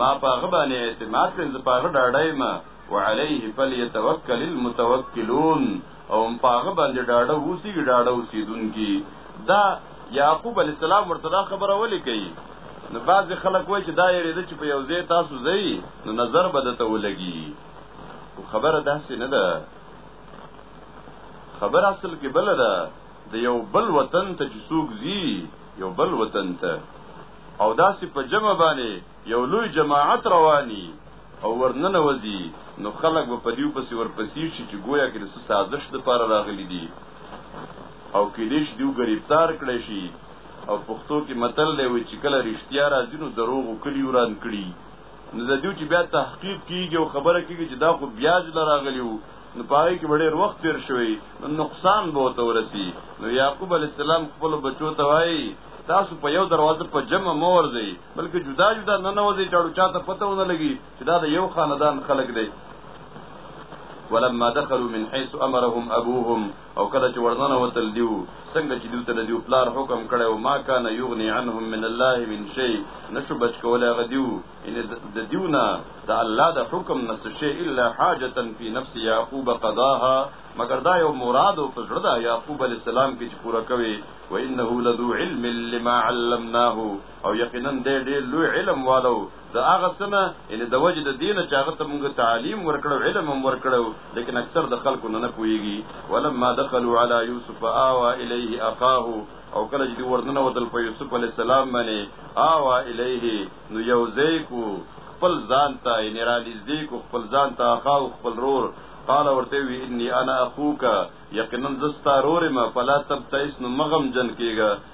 ما په هغه باندې اعتماد کړم زه په هغه ډاډه ما وعليه فليتوکل المتوکلون او په هغه باندې ډاډه اوسي ډاډه اوسیدونکي دا یعقوب علی السلام ورته دا خبره ولې کوي نو بعض خلک وایي چې دا یې رده چې په یو ځای تاسو ځئ نو نظر به دته ولګي خبره داسې نه ده خبر اصل کې بل ده د یو بل وطن ته چې څوک ځي یو بل وطن ته او داسې په جمع باندې یو لوی جماعت رواني او ورننه وځي نو خلک به په دیو پسې ورپسې شي چې گویا کې د سازش د پاره راغلي دي او کې دې شي دیو گرفتار کړي شي او پښتو کې متل دی وي چې کله رښتیا راځي نو دروغ کلی وران کړي نو د دې چې بیا تحقیق کیږي او خبره کیږي چې دا خو بیا چې راغلی وو نو پاره کې ډېر وخت تیر شوی نو نقصان به وته ورسی نو یعقوب علی السلام خپل بچو ته وایي تاسو په یو دروازه په جمع مور دی بلکې جدا جدا نه نوځي چاړو چاته پته ونه لګي چې دا د یو خاندان خلک دی ولما دخلوا من حيث امرهم ابوهم او کله چې ورننه وتل دیو څنګه چې دیو ته د دیو پلار حکم کړی او ما کان یغنی عنهم من الله من شی نشو بچ کولای هغه دیو ان د دیو نه د الله د حکم نه څه شی الا حاجتا فی نفس یعقوب قضاها مگر دا یو مراد او فزړه دا یعقوب علی السلام کې چې پورا کوي و انه لذو علم لما علمناه او یقینا دې ډېر لوی علم والو د هغه څه نه یعنې د وجې د دې نه چې هغه ته مونږ تعلیم ورکړو علم هم ورکړو لیکن اکثر د خلکو نه نه پوهېږي ولما دخلوا علی یوسف آوا الیه اخاه او کله چې دوی ورننه وتل په یوسف علی السلام باندې آوا الیه نو یو ځای کو خپل ځان ته یعنې را نږدې کو خپل ځان ته اخاه خپل رور قال ورته وی انی انا اخوک یقینا زستا رور ما فلا تبتئس نو مغم جن کېږه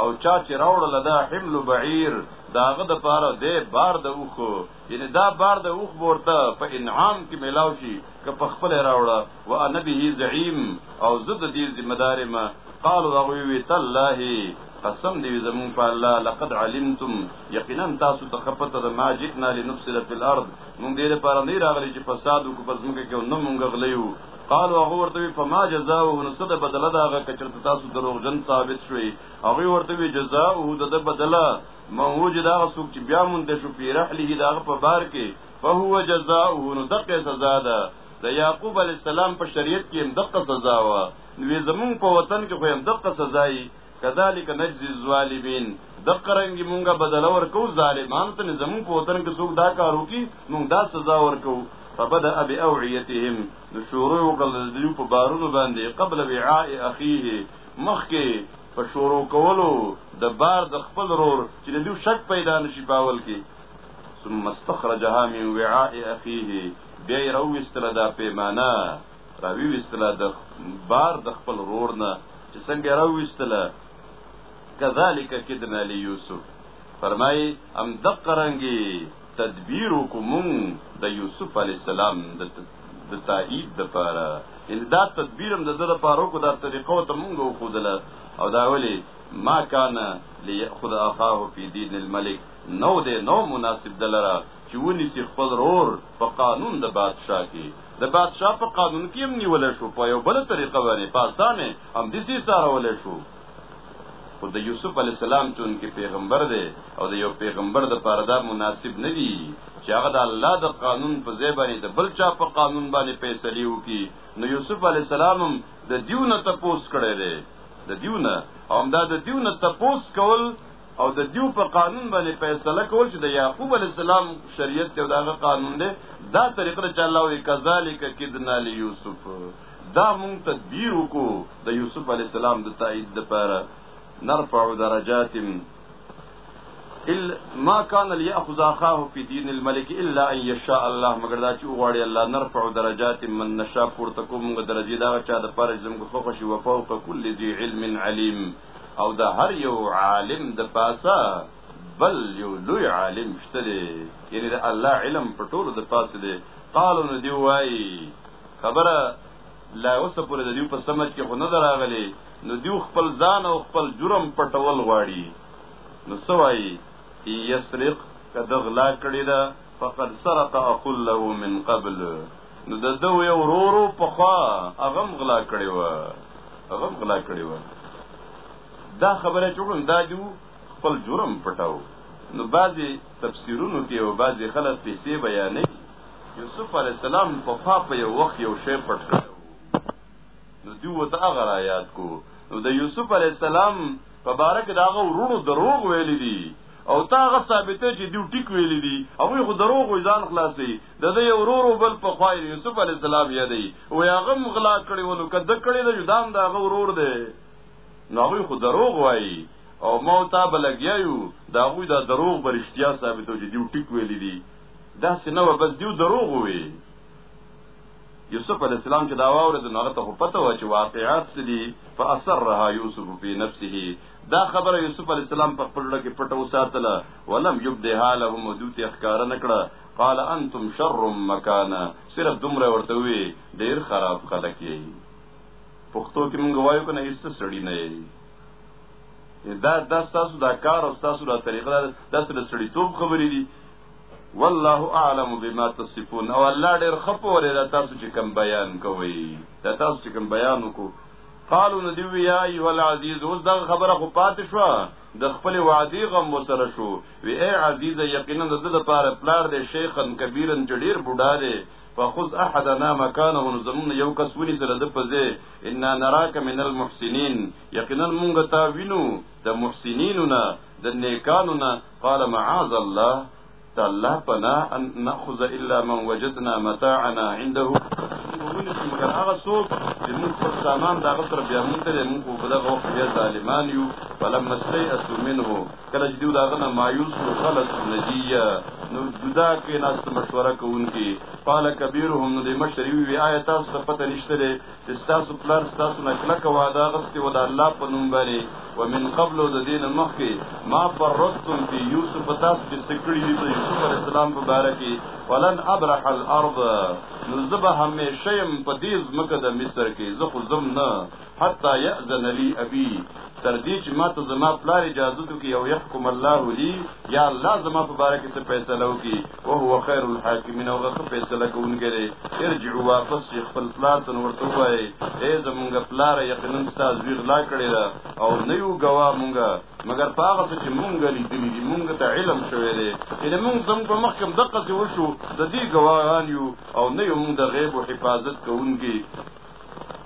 او چا چې راوړل دا حمل بعیر داغه د پاره د بار د اوخ یعنی دا بار د اوخ ورته په انعام کې ملاو شي که په خپل راوړه و انا به زعیم او زد دې ذمہ دار ما قالوا غوی تالله قسم دی زمون په الله لقد علمتم یقینا تاسو ته خپته د ما جئنا لنفسد فی الارض مونږ دې لپاره نه راغلي چې فساد وکړو پس مونږ کې نو مونږ غلیو قالوا هغه ورته وی فما جزاؤه نو څه د بدل دا هغه کچرته تاسو دروغجن ثابت شوي هغه ورته وی جزاؤه د د بدل من وجد هغه څوک چې بیا مونږ د شو پی رحله دا په بار کې فهو جزاؤه نو دغه سزا ده د یعقوب علی السلام په شریعت کې هم دغه سزا و نو زمون په وطن کې خو هم دغه سزا کذالک نجزی الظالمین دقه رنګ مونږه بدل ورکو ظالمانو ته زمون په وطن کې څوک دا کار وکي مونږ دا سزا ورکو فبدا باوعیتهم نشورو وکړل د دوی په بارونو باندې قبل وعاء اخیه مخکې په شورو کولو د بار د خپل رور چې د دوی شک پیدا نشي باول کې ثم استخرجها من وعاء اخیه بیا یې راوستله دا پیمانه راوی وستله د بار د خپل رور نه چې څنګه راوی وستله کذالک کدنا لی یوسف فرمای ام دقرنګي تدبیر کومون د یوسف علی السلام د د تایید د پاره ان دا تدبیر هم د د پاره کو دا طریقو ته مونږ خو دله او دا ولی ما کان لیاخذ اخاه فی دین الملک نو دې نو مناسب دلره چې ونی سي خپل رور په قانون د بادشاہ کې د بادشاه په قانون کې هم نیول شو په یو بل طریقه باندې په اسانه هم د سي سارول شو خو د یوسف علی السلام چون کې پیغمبر دی او د یو پیغمبر د پردا مناسب نه دی چې هغه د الله د قانون په ځای باندې د بل چا په قانون باندې فیصله وکړي نو یوسف علی السلام هم د دیونه تپوس کړی دی د دیونه او دا د دیونه تپوس کول او د دیو په قانون باندې فیصله کول چې د یعقوب علی السلام شریعت دی او دغه قانون دی دا طریقه چې الله وی کذالک کدنا لیوسف دا مونږ تدبیر وکړو د یوسف علی السلام د تایید لپاره نرفع درجات ما كان ليأخذ اخاه في دين الملك الا ان يشاء الله مگر دا چې وغواړي الله نرفع درجات من نشاء پورته کوم درجه دا چا د پاره زموږ خو خوشي وفوق كل ذي علم عليم او د هر یو عالم د پاسه بل یو لوی عالم شته دی یعنی د الله علم په ټولو د پاسه دی قالو نو دی وایي خبره لا اوسه پورې د دیو په سمج کې خو نه دراغلی نو دیو خپل ځان او خپل جرم پټول غواړي نو سوایي یسرق کدغلا کړی دا فقد سرق اقول له من قبل نو د ده یو ورورو پخوا هغه هم غلا کړې وه هغه هم غلا کړې وه دا خبره چې وکړم دا دي خپل جرم پټاو نو بعضې تفسیرونو کې او بعضې خلک پیسې بیانوي یوسف علیه السلام پخوا په یو وخت یو شی پټ کړی نو دوی ورته هغه را یاد کو نو د یوسف علیه السلام په باره کې د هغه وروڼو دروغ ویلي دي او تا هغه ثابته چې دوی ټیک ویلي دي هغوی خو دروغ وایي ځان خلاصوي د ده یو ورور و بل په خوا یې یوسف علیه السلام یادوي وایي هغه هم غلا کړې و نو که ده کړې ده دا هم د هغه ورور دی نو هغوی خو دروغ وایي او ما او تا به لګیا یو د هغوی دا دروغ به رښتیا ثابتو چې دیو ټیک ویلی دي داسې نه وه بس دیو دروغ ووی یوسف علیه السلام چې دا واورېد نو هغه ته خو پته وه چې واقعات څه دي فاصرها یوسف فی نفسه دا خبره یوسف علیه السلام په خپل زړه کې پټه وساتله ولم یبدها لهم دوی ته ښکاره نه کړه قال انتم شر مکانا صرف دومره ورته وی ډیر خراب خلک یی پښتو کې مونږ وایو کنه هیڅ سړی نه یی دا دا تاسو دا کار او تاسو دا طریقه دا تاسو د سړی توپ خبرې دي والله اعلم بما تصفون او الله ډیر خپوره دا تاسو چې کوم بیان کوي دا تاسو چې کوم بیان وکړو قالو ندیو یا ایو العزیز اوس دا خبره خو پاتې شو د خپل وعدی غم وسره شو وی اے عزیز یقینا د د پاره پلار دی شیخن کبیرن جډیر بوډا دی فخذ احدنا مکانه زمون یو کس ونی سره د پزه ان نراک من المحسنین یقینا مونږ تا وینو د محسنیننا د نیکانو نه قال معاذ الله د الله پنا ان ناخذ الا من وجدنا متاعنا عنده ونسی که هغه څوک چې موږ خپل سامان د هغه سره بیا موږ ته موږ خو په دغه وخت بیا ظالمان یو فلما استیئسوا منه کله چې دوی د هغه نه مایوس شو خلصو نجیه نو جدا کېناست مشوره کوونکي قال کبیرهم نو د مشر وی وی آیا تاسو ته پته نشته چې ستاسو پلار ستاسو نه کلکه وعده اخیستې وه د الله په نوم باندې ومن قبل د دې نه مخکې ما فرطتم فی یوسف تاسو چې څه کړي دي د یوسف علیه السلام په باره کې ولن ابرح الارض نو زه به همېشه یم په دې ځمکه د مصر کې زه خو ځم نه حتی یأذن لي ابي تر دې چې ما ته زما پلار اجازه وکړي او يحكم الله لي یا الله زما په باره کې څه فیصله وکړي او هو خیر الحاکمین او غوښه فیصله کوونکی دی ارجعوا واپس شي خپل پلار ته ورته وایي ای زمونږ پلار یقینا ستا زوی غلا کړی ده او نه یو ګواه مونږه مګر په هغه څه چې مونږ لیدلي دي مونږ ته علم شوی دی یعنې مونږ زموږ په مخ کې دقسې وشو د دې ګواهان یو او نه یو مونږ د غیب حفاظت کوونکي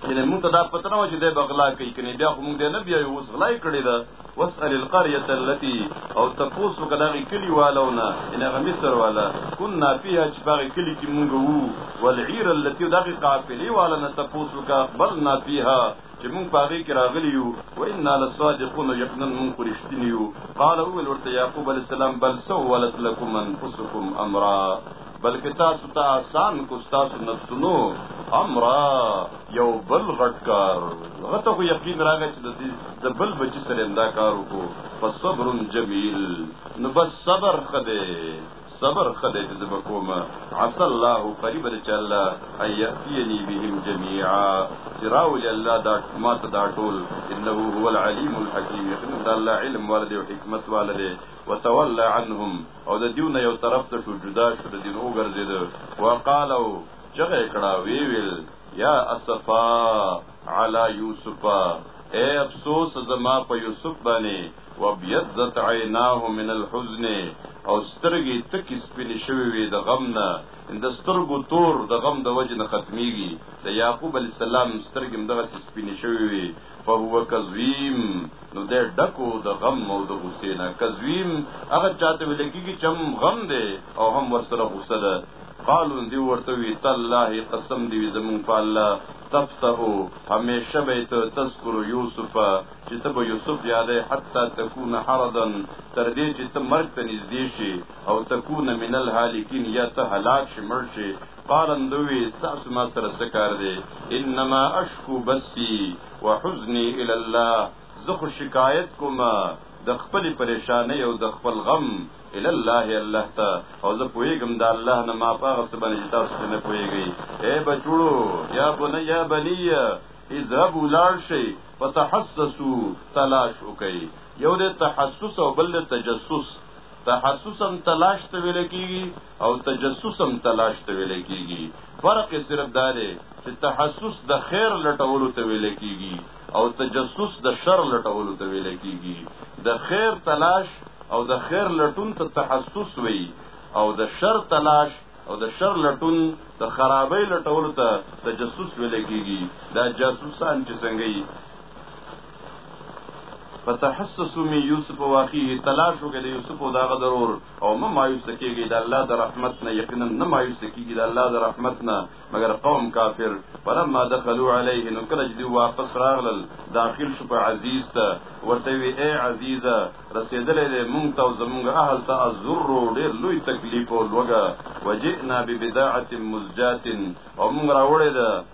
یعنی مونږ ته دا پته نه و چې دی به غلا کوي کني بیا خو مونږ دی نه بیایو اوس غلا یې کړې ده واسأل القرية التي او تپوس وکړه دغه کلي والو نه یعنی هغه مصر والا کنا فيها چې په هغې کلي کې مونږ وو والعير التي دغه قافلې والا نه تپوس وکړه اقبلنا فيها چې مونږ په هغې کې راغلي یو و انا لصادقون یقینا مونږ خو رښتیني یو قال وویل ورته یعقوب علیه السلام بل سولت لکم انفسکم امرا بلکې تاسو ته آسان کو تاسو نفسونو امر یو بل غټکار غته خو یقین راغی چې د دې د بل بچی سره اندا کار وکړو فصبر جمیل نو بس صبر خده صبر خده چې زما کوم عسى الله قريب ان شاء الله ان ياتيني بهم جميعا تراول الله دا ما تدا ټول انه هو العليم الحكيم يقين الله علم ولدي وحكمت ولدي وتولى عنهم او د دیو نه یو طرف ته شو جدا شو د دین وګرځید وقالو چغه کړه وی ویل یا اسفا علی یوسف اے افسوس زما په یوسف باندې وبیضت عیناه من الحزن او سترګې تکې سپینې شوې وي د غم نه د سترګو تور د غم د وجه نه ختميږي د یعقوب علی السلام سترګې دغه سپینې شوې وي فهو کظیم نو د ډکو د غم او د غصې نه کظیم هغه چاته ویل کیږي چې هم غم دی او هم ورسره غصه ده قالو دی ورته وی تالله قسم دی زمون په الله تفتح همیشه به ته تذکر یوسف چې ته به یوسف یادې حتا تكون حردا تر دې چې ته مرګ ته نږدې شي او تكون من الهالکین یا ته هلاک شې مړ شې قالن دوی ستاسو ما سره څه کار دی انما اشکو بسی وحزنی الی الله زه خو شکایت کوم د خپل پریشانې او د خپل غم الی الله الله ته او زه پویګم د الله نه ما پاغه سبن تاسو نه پویګی اے بچړو یا بنی یا بنی اذهبوا لار شي فتحسسوا تلاش وکي یو د تحسس او بل تجسس تحسسم تلاش ته ویل کیږي او تجسس هم تلاش ته ویل کیږي فرق صرف دا دی چې تحسس د خیر لټولو ته ویل کیږي او تجسس د شر لټولو ته ویل کیږي د خیر تلاش او د خیر لټون ته تحسس وي او د شر تلاش او د شر لټون د خرابې لټولو ته تجسس ویل کیږي دا جاسوسان چې څنګه فتحسسوا من یوسف و اخیه تلاش وکړئ د یوسف او دغه ضرور او مه مایوس کیږئ د الله د رحمت نه یقینا نه مایوس کیږئ د الله د رحمت نه مگر قوم کافر فلما دخلوا علیه نو کله چې واپس راغلل داخل شو په عزیز ته ورته وی اے عزیزه رسیدلې دې مونږ ته زمونږ اهل ته ازر ډېر لوی تکلیف او لوګه وجئنا ببداعه مزجات او مونږ راوړې ده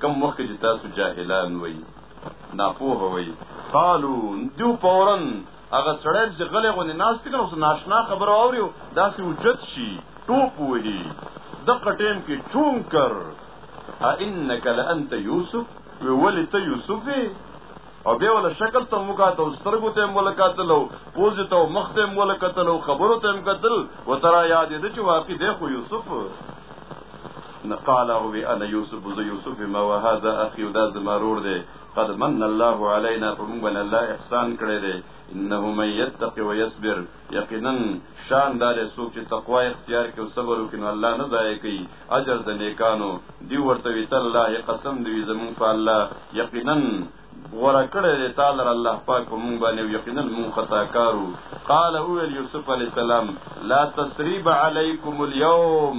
کم وخت چې تاسو جاهلان وای ناپوه وای قالو دو فورن هغه سړی چې غلې غونې ناس تکره اوس ناشنا خبر اوریو داسې وجد شي ټوپ وهي د قټیم کې چون کر ا انک لانت یوسف ویول ته یوسف او بیا ول شکل ته مکاته او سترګو ته ملکات لو پوز ته مخ ته ملکات لو خبرو ته مکتل وترا یاد دې چې واقع دی خو یوسف نه قال او وی انا یوسف ز یوسف ما وهذا اخي دا زما رور دی قد من الله علينا فمن بن الله احسان کړی دی انه من يتقي ويصبر یقینا شان دار سوک چې تقوا اختیار کوي او صبر وکړي نو الله نه ضایع کوي اجر د نیکانو دی ورته وی الله قسم دی زمون فالله یقینا غوړه کړی دی تعالی الله پاک په مونږ باندې یقینا مونږ خطا کارو قال اول یوسف علی السلام لا تسریب علیکم اليوم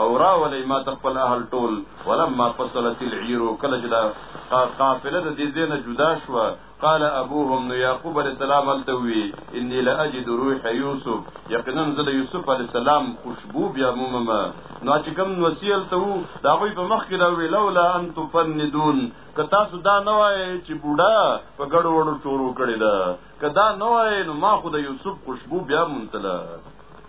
او راولئ ما ته خپل اهل ټول ولما فصلت العير کله چې دا قافله د دې ځای نه جدا شوه قال ابوهم نو يعقوب عليه السلام هلته وی اني لاجد روح يوسف یقینا زه د یوسف عليه السلام خوشبو بیا موممه نو چې کوم وسیل ته وو دا غوي په مخ کې دا وی لولا ان تفندون که تاسو دا نه وای چې بوډا په ګډو وړو چورو کړی دا که دا نه وای نو ما خو د یوسف خوشبو بیا مونتله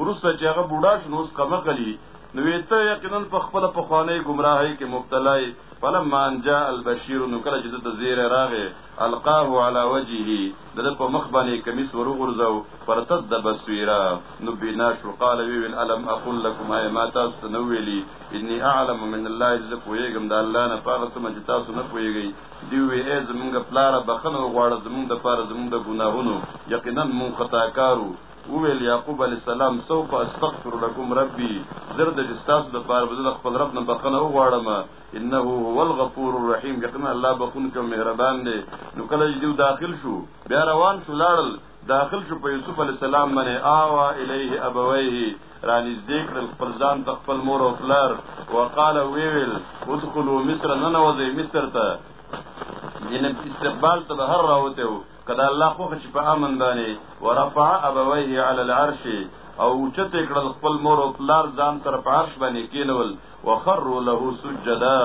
وروسته چې هغه بوډا شو نو اوس کمقل یي نو وی ته یقینا په خپل پخواني گمراهۍ کې مبتلا یې فلما ان جاء البشير نو کله چې د زیر راغې القاه على وجهه د په مخ باندې کمیس ورغورځاو پرتد بصیرا نو بنا شو قال وی ویل الم اقول لكم اي ما تاسو نو ویلی اني اعلم من الله اذا پويګم د الله نه پاره سم چې تاسو نه پويګی دی وی ای زمونږ پلار بخنه غواړه زمونږ د پاره زمونږ د ګناهونو یقینا مون خطا کارو وویل یعقوب علیه السلام سوف استغفر لكم ربي زر د جستاس د پاره بدل خپل رب نه بخنه وغواړم انه هو الغفور الرحیم یقینا الله بخون کې مهربان دی نو کله چې داخل شو بیا روان شو لاړل داخل شو په یوسف علی السلام باندې آوا الیه ابویه را نږدې کړل خپل ځان ته خپل مور او پلار وقاله ویل ادخلوا مصر ننوځئ مصر ته یعنې استقبال ته بهر راوته که د الله خوښه شي په امن باندې ورفع ابويه على العرش او اوچته کړل خپل مور او پلار ځان سره په عرش باندې کینول وخروا له سجدا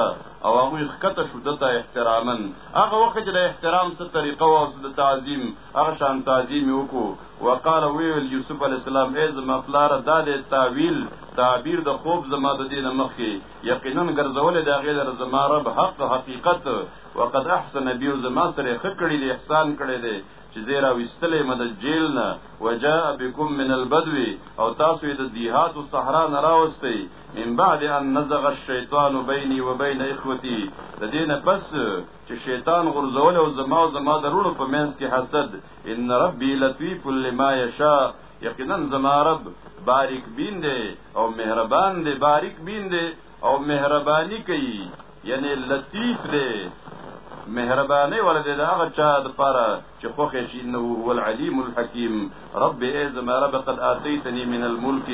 او هغه ښکته شو دته احتراما هغه وخت چې د احترام څخه طریقه او د تعظیم هغه شان تعظیم وکړو وقال ویل یوسف علی السلام ای زما پلار دا د تعویل تعبیر د خوب زما د دین مخکې یقینا ګرځول د غیر زما رب حق حقیقت وقد احسن بي زما سره خکړی دی احسان کړی دی چې زیرا وستلې مد جیل نه وجاء بكم من البدو او تاسو د دیهات او صحرا نه راوستي من بعد ان نزغ الشیطان بیني وبین اخوتي د دین پس چې شیطان غرزول او زما او زما درونو په منځ کې حسد ان ربي لطیف لما یشاء یقینا زما رب باریک بین دی او مهربان دی باریک بین دی او مهرباني کوي یعنی لطیف دی مهرباني ولدی دا هغه چا د پاره چې خوښ شي انه هو العلیم الحکیم رب ای زما رب قد اتیتنی من الملک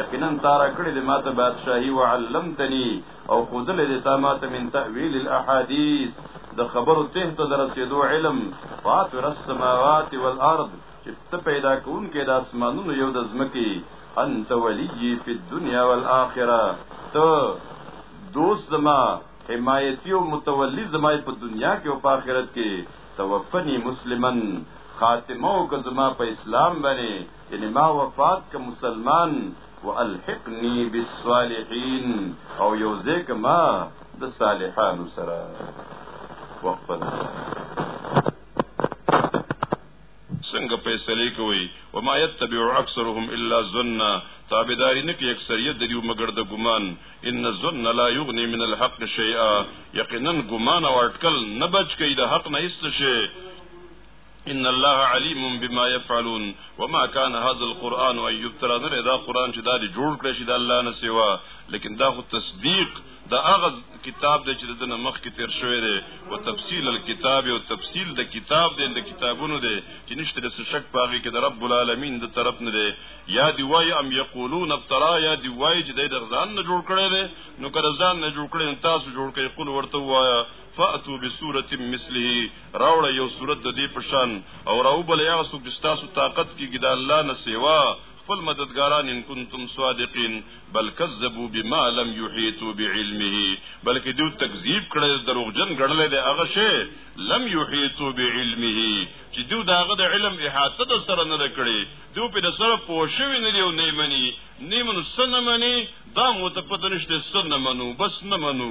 یقینا تارا کړی د ماته بادشاہي وعلمتنی او خودل د تا ماته من تاویل الاحاديث د خبرو ته ته درسېدو علم فاطر السماوات والارض چې ته پیدا کوونکی د اسمانونو یو د ځمکې انت ولی فی الدنیا والآخرة ته دوست زما حمایتی او متولی زما په دنیا کې او په آخرت کې توفنی مسلمن خاتمه او که زما په اسلام باندې یعنی ما وفات که مسلمان والحقنی بالصالحین او یو ځکه ما د صالحانو سره وقفه څنګه فیصله کوي وما يتبع اکثرهم الا ظن تابعداري نه کوي اکثریت د یو مګر د ګمان ان ظن لا یغني من الحق شیئا یقینا ګمان او اٹکل نه بچ کوي د حق نه هیڅ شي ان الله عليم بما يفعلون وما كان هذا القران ان يفترى نه دا قران چې دا جوړ کړی شي د الله نه سیوا لیکن دا خو تصدیق دا هغه کتاب دی چې دنه مخ کې تیر شوی دی او تفصیل الكتاب او تفصیل د کتاب دی د کتابونو دی چې نشته د شک پاږي کې د رب العالمین د طرف نه دی یا دی وای ام یقولون ابترا یا دی وای چې د ځان نه جوړ کړی دی نو که ځان نه جوړ کړی تاسو جوړ کړئ قل ورته وایا فاتو بسوره مثله راوړ یو صورت د دې پشان او راو بل یا سو چې تاسو طاقت کې ګد الله نه سیوا خپل مددګاران ان کنتم صادقین بل کذبوا بما لم يحيطوا بعلمه بلکې دوی تکذیب کړل دروغجن ګڼل دي هغه شی لم يحيطوا بعلمه چې دوی داغه د علم احاطه د سره نه کړي دوی په سره پوښوي نه لیو نه مني نیمن سن مني دا مو ته پته نشته سن منو بس نه منو